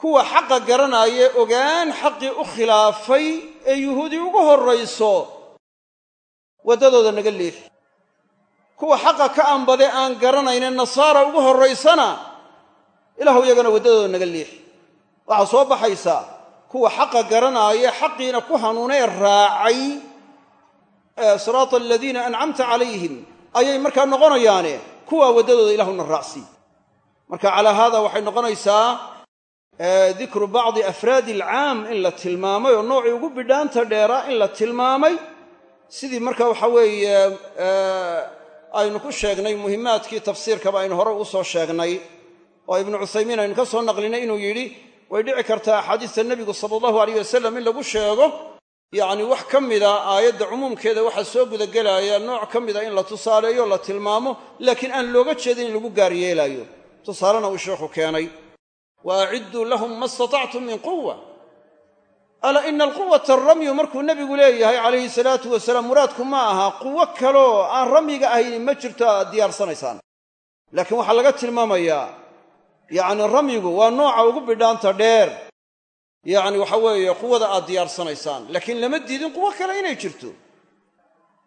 kuwa xaqa garanaaya ogaan xaqii u khilaafay ee yuhuudi ugu horrayso waddadooda naga leexi kuwa xaqa ka ambade aan garanayne nasaara ugu horraysana ilaahu iyagana waddadooda naga leexi waxaa soo baxaysaa kuwa xaqa garanaaya xaqiina ku hanuunee raacay siraata aladiina ancamta calayhim ayay markaa noqonayaane kuwaa waddadooda ilaahuna raacsii marka calaa haada waxay noqonaysaa dikru bacdi afraadi alcaam in la tilmaamay oo noocii ugu bidhaanta dheeraa in la tilmaamay. Sidii marka waxa weeye aynu ku sheegnay muhimmaadkii tafsiirkaba aynu hore u soo sheegnay oo ibnu cuthaymiin aynu ka soo naqlinay inuu yidhi way dhici kartaa axaadiista nebigu sala allahu alayh wasalam in lagu sheego yacni wax ka mida aayadda cumuumkeeda waxaa soo gudagelaaya nooc ka mida in la tusaaleeyo la tilmaamo laakiin aan looga jeedin in lagu gaar yeelaayo. Tusaalena uu sheekhu keenay. Wa acidduu lahum ma istatactum min quwa alaa ina alquwata aramyu markuu nebigu leeyahay calayhi salaatu wasalaam muraadku ma aha quwo kaloo aan ramyiga ahayni ma jirto aad diyaarsanaysaan laakiin waxaa laga tilmaamayaa yacni ramyigu waa nooca ugu bidhaanta dheer. Yacni waxa weeye quwada aad diyaarsanaysaan. Laakiin lama diidin quwo kale inay jirto.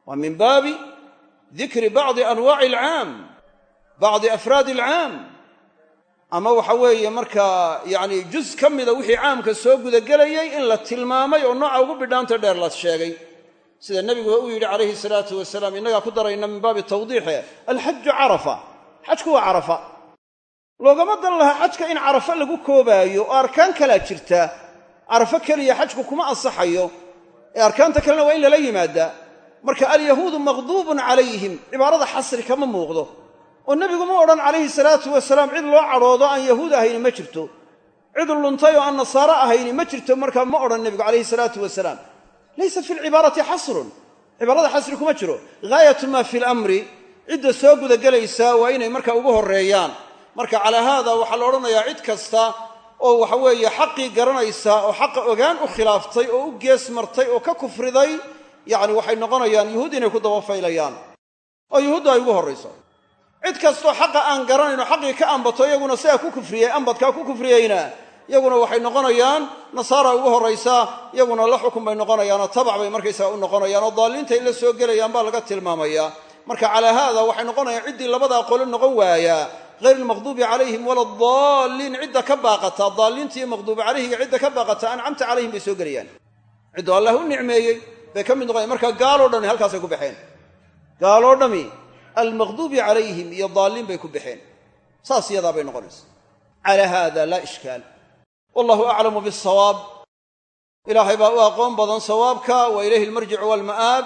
Waa min baabi dikri bacdi anwaaci alcaam bacdi afraadi alcaam. Ama waxa weeye markaa yacni juz ka mida wixii caamka soo gudagelayay in la tilmaamay oo nooca ugu bidhaanta dheer la sheegay. Sida nebiguba uu yidhi calayhi salaatu wasalaam innagaa ku darayna min baabi tawdiixe alxaju carafa. Xajku waa carafa loogama dan lahaa xajka in carafa lagu koobaayo oo arkaan kalaa jirta. Carafo keliya xajku kuma ansaxayo. Ee arkaanta kalena waa in lala yimaadaa marka alyahuudu maqduubun calayhim. Cibaarada xasri kama muuqdo. Oo nebigu ma odhan calayhi salaatu wasalaam cid loo cadhoodo aan yahuud ahayni ma jirto. Cid luntay oo aan nasaaro ahayni ma jirto markaa ma odhan nebigu calayhi salaatu wasalaam. Laysa fi lcibaarati xasrun. Cibaarada xasri kuma jiro. Gaayatu maa fi lamri cidda soo gudagelaysaa waa inay markaa ugu horreeyaan marka calaa haada waxaa la odhanayaa cid kasta oo waxa weeye xaqii garanaysa oo xaqa ogaan u khilaaftay oo u gees martay oo ka kufriday yacni waxay noqonayaan yuhuud inay ku dabafaylayaan oo yuhuudda ay ugu horrayso. Cid kastoo xaqa aan garanayn oo xaqii ka ambato iyaguna sidaa ku kufriyey ambadkaa ku kufriyeyna iyaguna waxay noqonayaan nasaara ugu horraysaa iyaguna la xukun bay noqonayaanoo tabac bay markaysaga u noqonayaan oo daalliintay la soo gelayaan baa laga tilmaamayaa marka calaa haada waxay noqonayaan ciddii labadaa qolo noqon waayaa hayr almaqduubi calayhim wala daalliin cidda ka baaqataa daalliinta iyo maqduubi calayhiga cidda ka baaqata ancamta calayhim bay soo gelayaan cidduu allah u nicmeeyey bay ka mid noqonayan marka gaaloo dhami halkaasay ku baxeen gaaloo dhami almaqduubi calayhim iyo daalliin bay ku baxeen saas iyadaa bay noqonaysa calaa haada laa ishkaal wallahu aclamu bisawaab ilaahay baa u aqoon badan sawaabka wa ilayhi almarjicu waalma'aab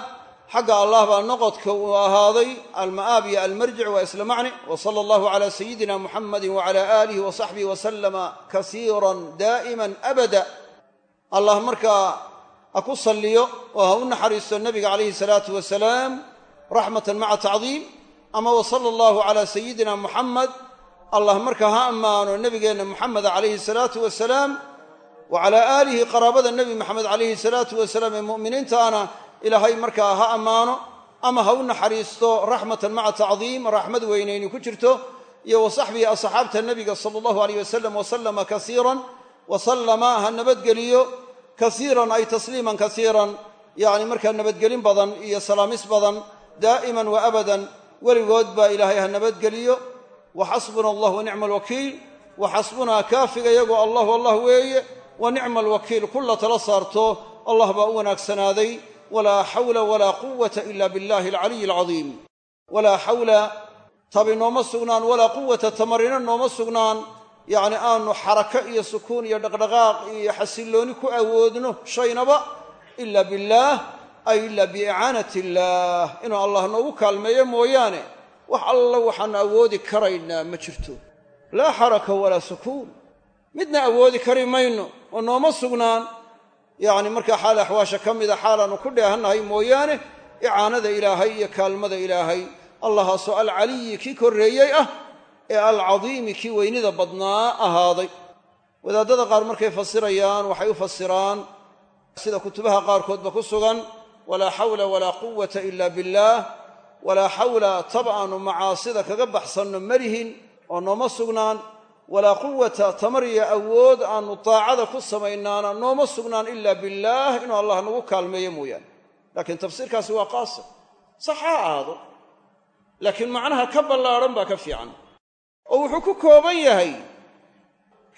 xagga allah baa noqodka uu ahaaday alma'aab iyo almarjic waa isla macni wa sala allahu calaa sayidina muxamadi wacala aalihi wa saxbihi wasalama kasiiran daa'iman abada. Allah markaa ha ku salliyo oo ha u naxariisto nebiga calayhi salaatu wasalaam raxmatan maca tacdiim ama wa sala allahu calaa sayidina muxamed allah markaa ha ammaano nebigeenna muxameda calayhi salaatu wasalaam wa qaraabada nebi maxamed ilaahay markaa ha ammaano ama ha u naxariisto raxmatan maca tacdiim raxmad weynayni ku jirto iyo wa saxbihi asxaabta nebiga sala allahu aleyh wasalam wasalama kasiiran wasallama ha nabadgeliyo kasiiran ay tasliiman kasiiran yacni markaa nabadgelin badan iyo salaamis badan daa'iman wa abadan weligood baa ilaahay ha nabadgeliyo. Wa xasbuna allah wa nicma alwakiil wa xasbunaa kaafiga iyagoo allahu allah weeye wa nicma alwakiil kulla tala saarto allah baa u wanaagsanaaday walaa xawla walaa quwata ila billahi alcaliyi alcadiim walaa xawla tabi nooma sugnaan walaa quwata tamarina nooma sugnaan yacni aanu xarako iyo sukuun iyo dhaqdhaqaaq iyo xasillooni ku awoodno shaynaba ila billaah ay ila biicaanati illaah inuu allah noogu kaalmeeyo mooyaane wax alla waxaanu awoodi karaynaa ma jirto laa xaraka walaa sukuun midna awoodi kari mayno oo nooma sugnaan yacni markaa xaal axwaasha ka mida xaalaannu ku dheehannahay mooyaane icaanada ilaahay iyo kaalmada ilaahay. Allahaasoo alcaliyi kii korreeyey ah ee alcadiimi kii weynida badnaa ahaaday. Wadaadada qaar markay fasirayaan waxay u fasiraan sida kutubaha qaarkoodba ku sugan walaa xawla walaa quwata ila billaah walaa xawla tab aanu macaasida kaga baxsanno malihin oo nooma sugnaan walaa quwata tamar iyo awood aanu daacada ku samaynaana nooma sugnaan ila billaah inuu allah nagu kaalmeeyo mooyaane. Laakiin tafsiirkaasi waa qaasir. Sax ha ahaado laakiin macnaha ka ballaadhan baa ka fiican. Oo wuxuu ku kooban yahay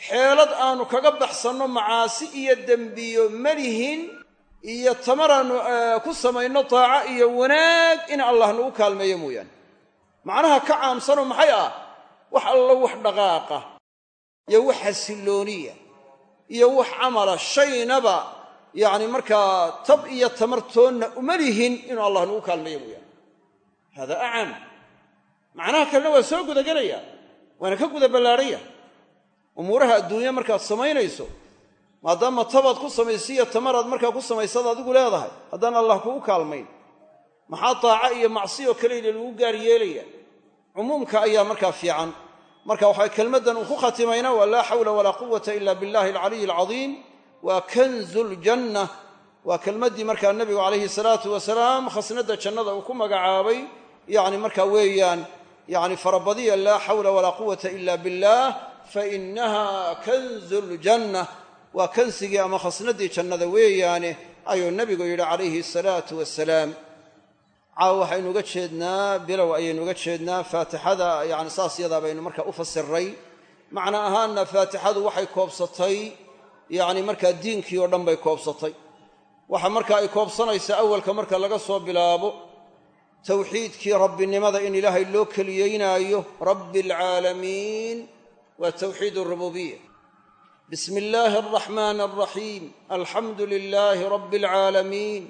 xeelad aanu kaga baxsanno macaasi iyo dembiyo malihin iyo tamaraannu ku samayno daaco iyo wanaag in allah nagu kaalmeeyo mooyaane. Macnaha ka caamsanoo maxay ah? Wax allo wax dhaqaaqa iyo wax xasillooniya iyo wax camala shaynaba yacni markaa tab iyo tamartoonna uma lihin inuu allah nagu kaalmeeyo mooyaane. Hada acam. Macnaha kalena waa soo gudagelaya waana ka guda ballaadhanya umuuraha adduunya markaad samaynayso maadaama tabaad ku samaysiiyo tamaraad markaa ku samaysada adigu leedahay haddaan allah kugu kaalmayn maxaa daaco iyo macsiyo kaleyla lagu gaar yeelaya cumuumka ayaa markaa fiican marka waxaa kelmaddan uu ku khatimayna waa laa xawla walaa quwata ila billahi alcaliyi alcadiim waa kanzu ljanna waa kelmaddii markaa nebigu calayhi salaatu wasalaam khasnadda jannada uu ku magacaabay. Yacni markaa weeyaan yacni farabadiya laa xawla walaa quwata ila billaah fainaha kanzu ljanna waa kansigii ama khasnaddii jannada weeyaane ayuu nebigu yidhi calayhi asalaatu wasalaam caawa waxaynu uga jeednaa bilow ayaynu uga jeednaa faatixada yani saas yadaa baynu marka u fasiray macna ahaanna faatixadu waxay koobsatay yacni markaa diinkii oo dhan bay koobsatay. Waxa marka ay koobsanaysaa awalka marka laga soo bilaabo tawxiidkii rabbinimada in ilaahay loo keliyeynaayo rabbi alcaalamiin waa tawxiid arububiya bismi illaahi alraxmaani alraxiim alxamdu lilaahi rabbi alcaalamiin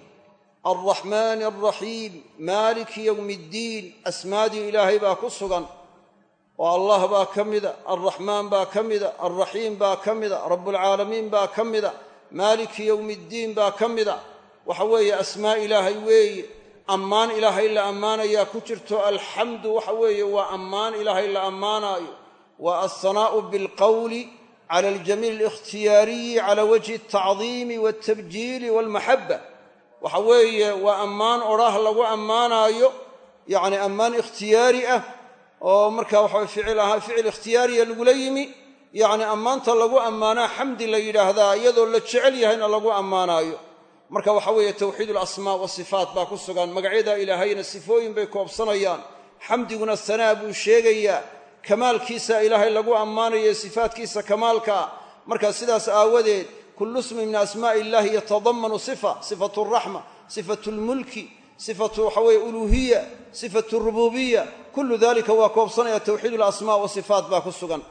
alraxmaani alraxiim maaliki yowmi iddiin asmaadii ilaahay baa ku sugan oo allah baa ka mida alraxmaan baa ka mida alraxiim baa ka mida rabbulcaalamiin baa ka mida maaliki yowmi iddiin baa ka mida waxa weeye asmaa ilaahay weeye ammaan ilaahay la ammaanayaa ku jirto alxamdu waxa weeye waa ammaan ilaahay la ammaanaayo waa alsanaa'u bilqowli cala aljamiil alikhtiyaariyi cala wajhi altacdiimi waltabjiili walmaxabba waxa weeye waa ammaan odhaah lagu ammaanaayo yacni ammaan ikhtiyaari ah oo marka waxawa ficil ahaa ficil ikhtiyaariya lagula yimi yacni ammaanta lagu ammaanaa xamdi la yidhaahdaa iyadoo la jecel yahayna lagu ammaanaayo. Marka waxa weeye tawxiid alasmaa wasifaat baa ku sugan magacyada ilaahayna sifooyin bay koobsanayaan. Xamdiguna sanaa buu sheegayaa kamaalkiisa ilaahay lagu ammaanayo sifaatkiisa kamaalkaa marka sidaas aawadeed kullu ismi min asmaa'i illahi yatadamanu sifa sifatu alraxma sifatu lmulki sifatu waxa weye uluuhiya sifatu rububiya kullu dalika waa koobsanaya tawxiid alasmaa wasifaat baa ku sugan.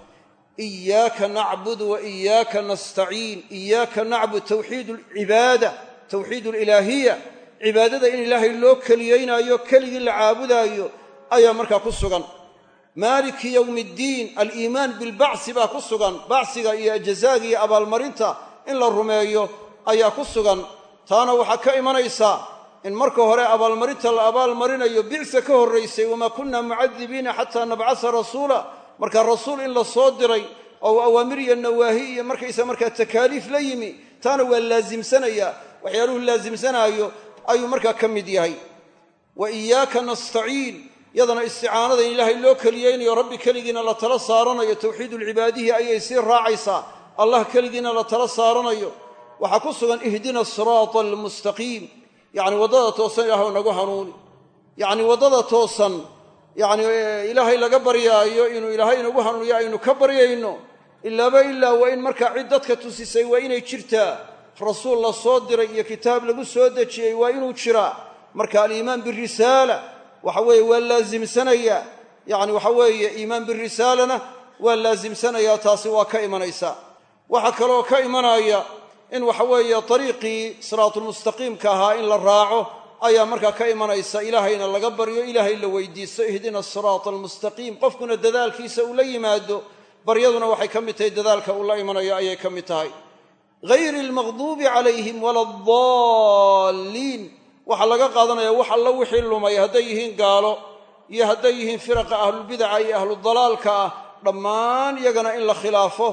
Iyaaka nacbudu wa iyaaka nastaciin iyaaka nacbud tawxiid alcibaada tawxiid alilaahiya cibaadada in ilaahay loo keliyaynaayo keligii la caabudaayo ayaa markaa ku sugan. Maaliki yowmi iddiin aliimaan bilbacsi baa ku sugan. Bacsiga iyo jazaaga iyo abaalmarinta in la rumeeyo ayaa ku sugan. Taana waxaa ka imanaysaa in marka hore abaalmarinta la abaalmarinayo bicsa ka horraysay wamaa kunna mucadibiina xataa nabcasa rasuula. Markaa rasuul in la soo diray oo awaamir iyo nawaahi iyo markaysa markaa takaaliif la yimi taana waa laasimsanayaa waxyaaluhu laasimsanaayo ayuu markaa ka mid yahay. Wa iyaaka nastaciin yadana isticaanada in ilaahay loo keliyeynayo rabbi keligiina la tala saaranayo tawxiidulcibaadihi ayay sii raacaysaa allah keligiina la tala saaranayo. Waxaa ku sugan ihdina asiraata almustaqiim yacni waddada toosan ilaah nagu hanuuni. Yacni waddada toosan yacni ilaahay laga baryaayo inuu ilaahay inagu hanuuniyo aynu ka baryayno. Ilaaba ilaa waa in markaa cid dadka tusisay waa inay jirtaa. Rasuul la soo diray iyo kitaab lagu soo dejiyey waa inuu jiraa. Marka aliimaan birisaala waxa weeye waa laasimsanayaa yacni waxa weeye iimaan birisaalana waa laasimsanayaa taasi waa ka imanaysaa waxaa kaloo ka imanaya in waxa weeye ariiqii siraatulmustaqiimka ahaa in la raaco ayaa markaa ka imanaysa ilaahayna laga baryo ilaahay la weydiisto ihdina asiraata almustaqiim qofkuna dadaalkiisa uu la yimaado baryaduna waxay ka mid tahay dadaalka uu la imanayo ayay ka mid tahay. Hayri almaqduubi calayhim wala addaalliin. Waxaa laga qaadanaya wax alla wixii lumay hadday yihiin gaalo iyo hadday yihiin firaqa ahlulbidaca iyo ahludalaalka ah dhammaan iyagana in la khilaafo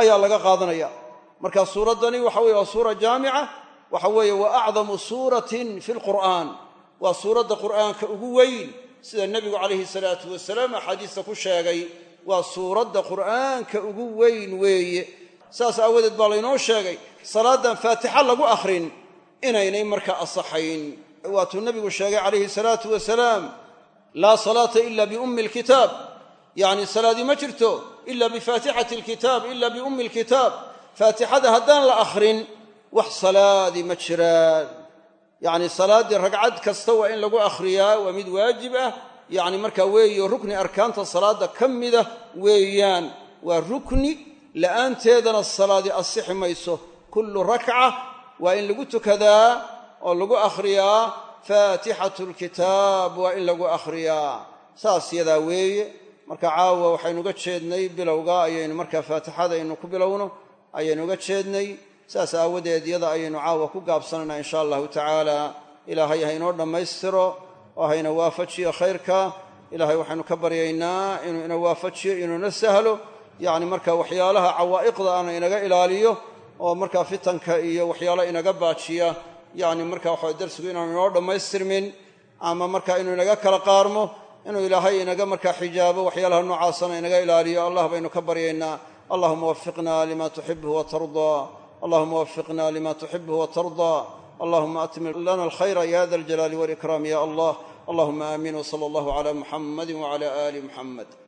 ayaa laga qaadanaya. Marka suuraddani waxa weye waa suura jaamica waxa weeye wa acdamu suuratin fi lqur'aan waa suuradda qur'aanka ugu weyn sida nebigu calayhi salaatu wasalaam axaadiista ku sheegay. Waa suuradda qur'aanka ugu weyn weeye. Saas aawadeed baa laynoo sheegay salaaddan faatixa lagu akhrin inaynay markaa asaxayn. Waatuu nebigu sheegay calayhi salaatu wasalaam laa salaata ila biummi alkitaab yacni salaadii ma jirto ila bifaatixati alkitaab ila biummi alkitaab faatixada haddaan la akhrin wax salaadii ma jiraan yacni salaaddii ragcad kasta waa in lagu akhriyaa waa mid waajib ah yacni markaa weeyo rukni arkaanta salaadda ka mida weeyaan waa rukni la'aanteedana salaadii asixi mayso kullu rakca waa in lagu tukadaa oo lagu akhriyaa faatixatu lkitaab waa in lagu akhriyaa saas yadaa weeye marka caawa waxaynuga jeednay bilowga ayaynu markaa faatixada aynu ku bilowno ayaynuga jeednay. Saas aawadeed yada ayaynu caawa ku gaabsanayna insha allahu tacaala. Ilaahay haynoo dhammaystiro oo hayna waafajiyo khayrka. Ilaahay waxaynu ka baryaynaa inuu ina waafajiyo inuuna sahlo. Yacni marka waxyaalaha cawaa'iqda ana inaga ilaaliyo oo markaa fitanka iyo waxyaalo inaga baajiya. Yacni marka waxa darsigu inaanu inoo dhammaystirmin ama marka inuu inaga kala qaarmo inuu ilaahay inaga markaa xijaabo waxyaalaha noocaasana inaga ilaaliyo allah baynu ka baryaynaa. Allahuma wafiqna lima tuxibuhu watardaa allahuma wafiqna lima tuxibuhu watardaa allahuma atmim lana alkhayra ya da aljalaali walikraam ya allah. Allahuma aamin wsala allahu cala muxamadi wcala ali muxamed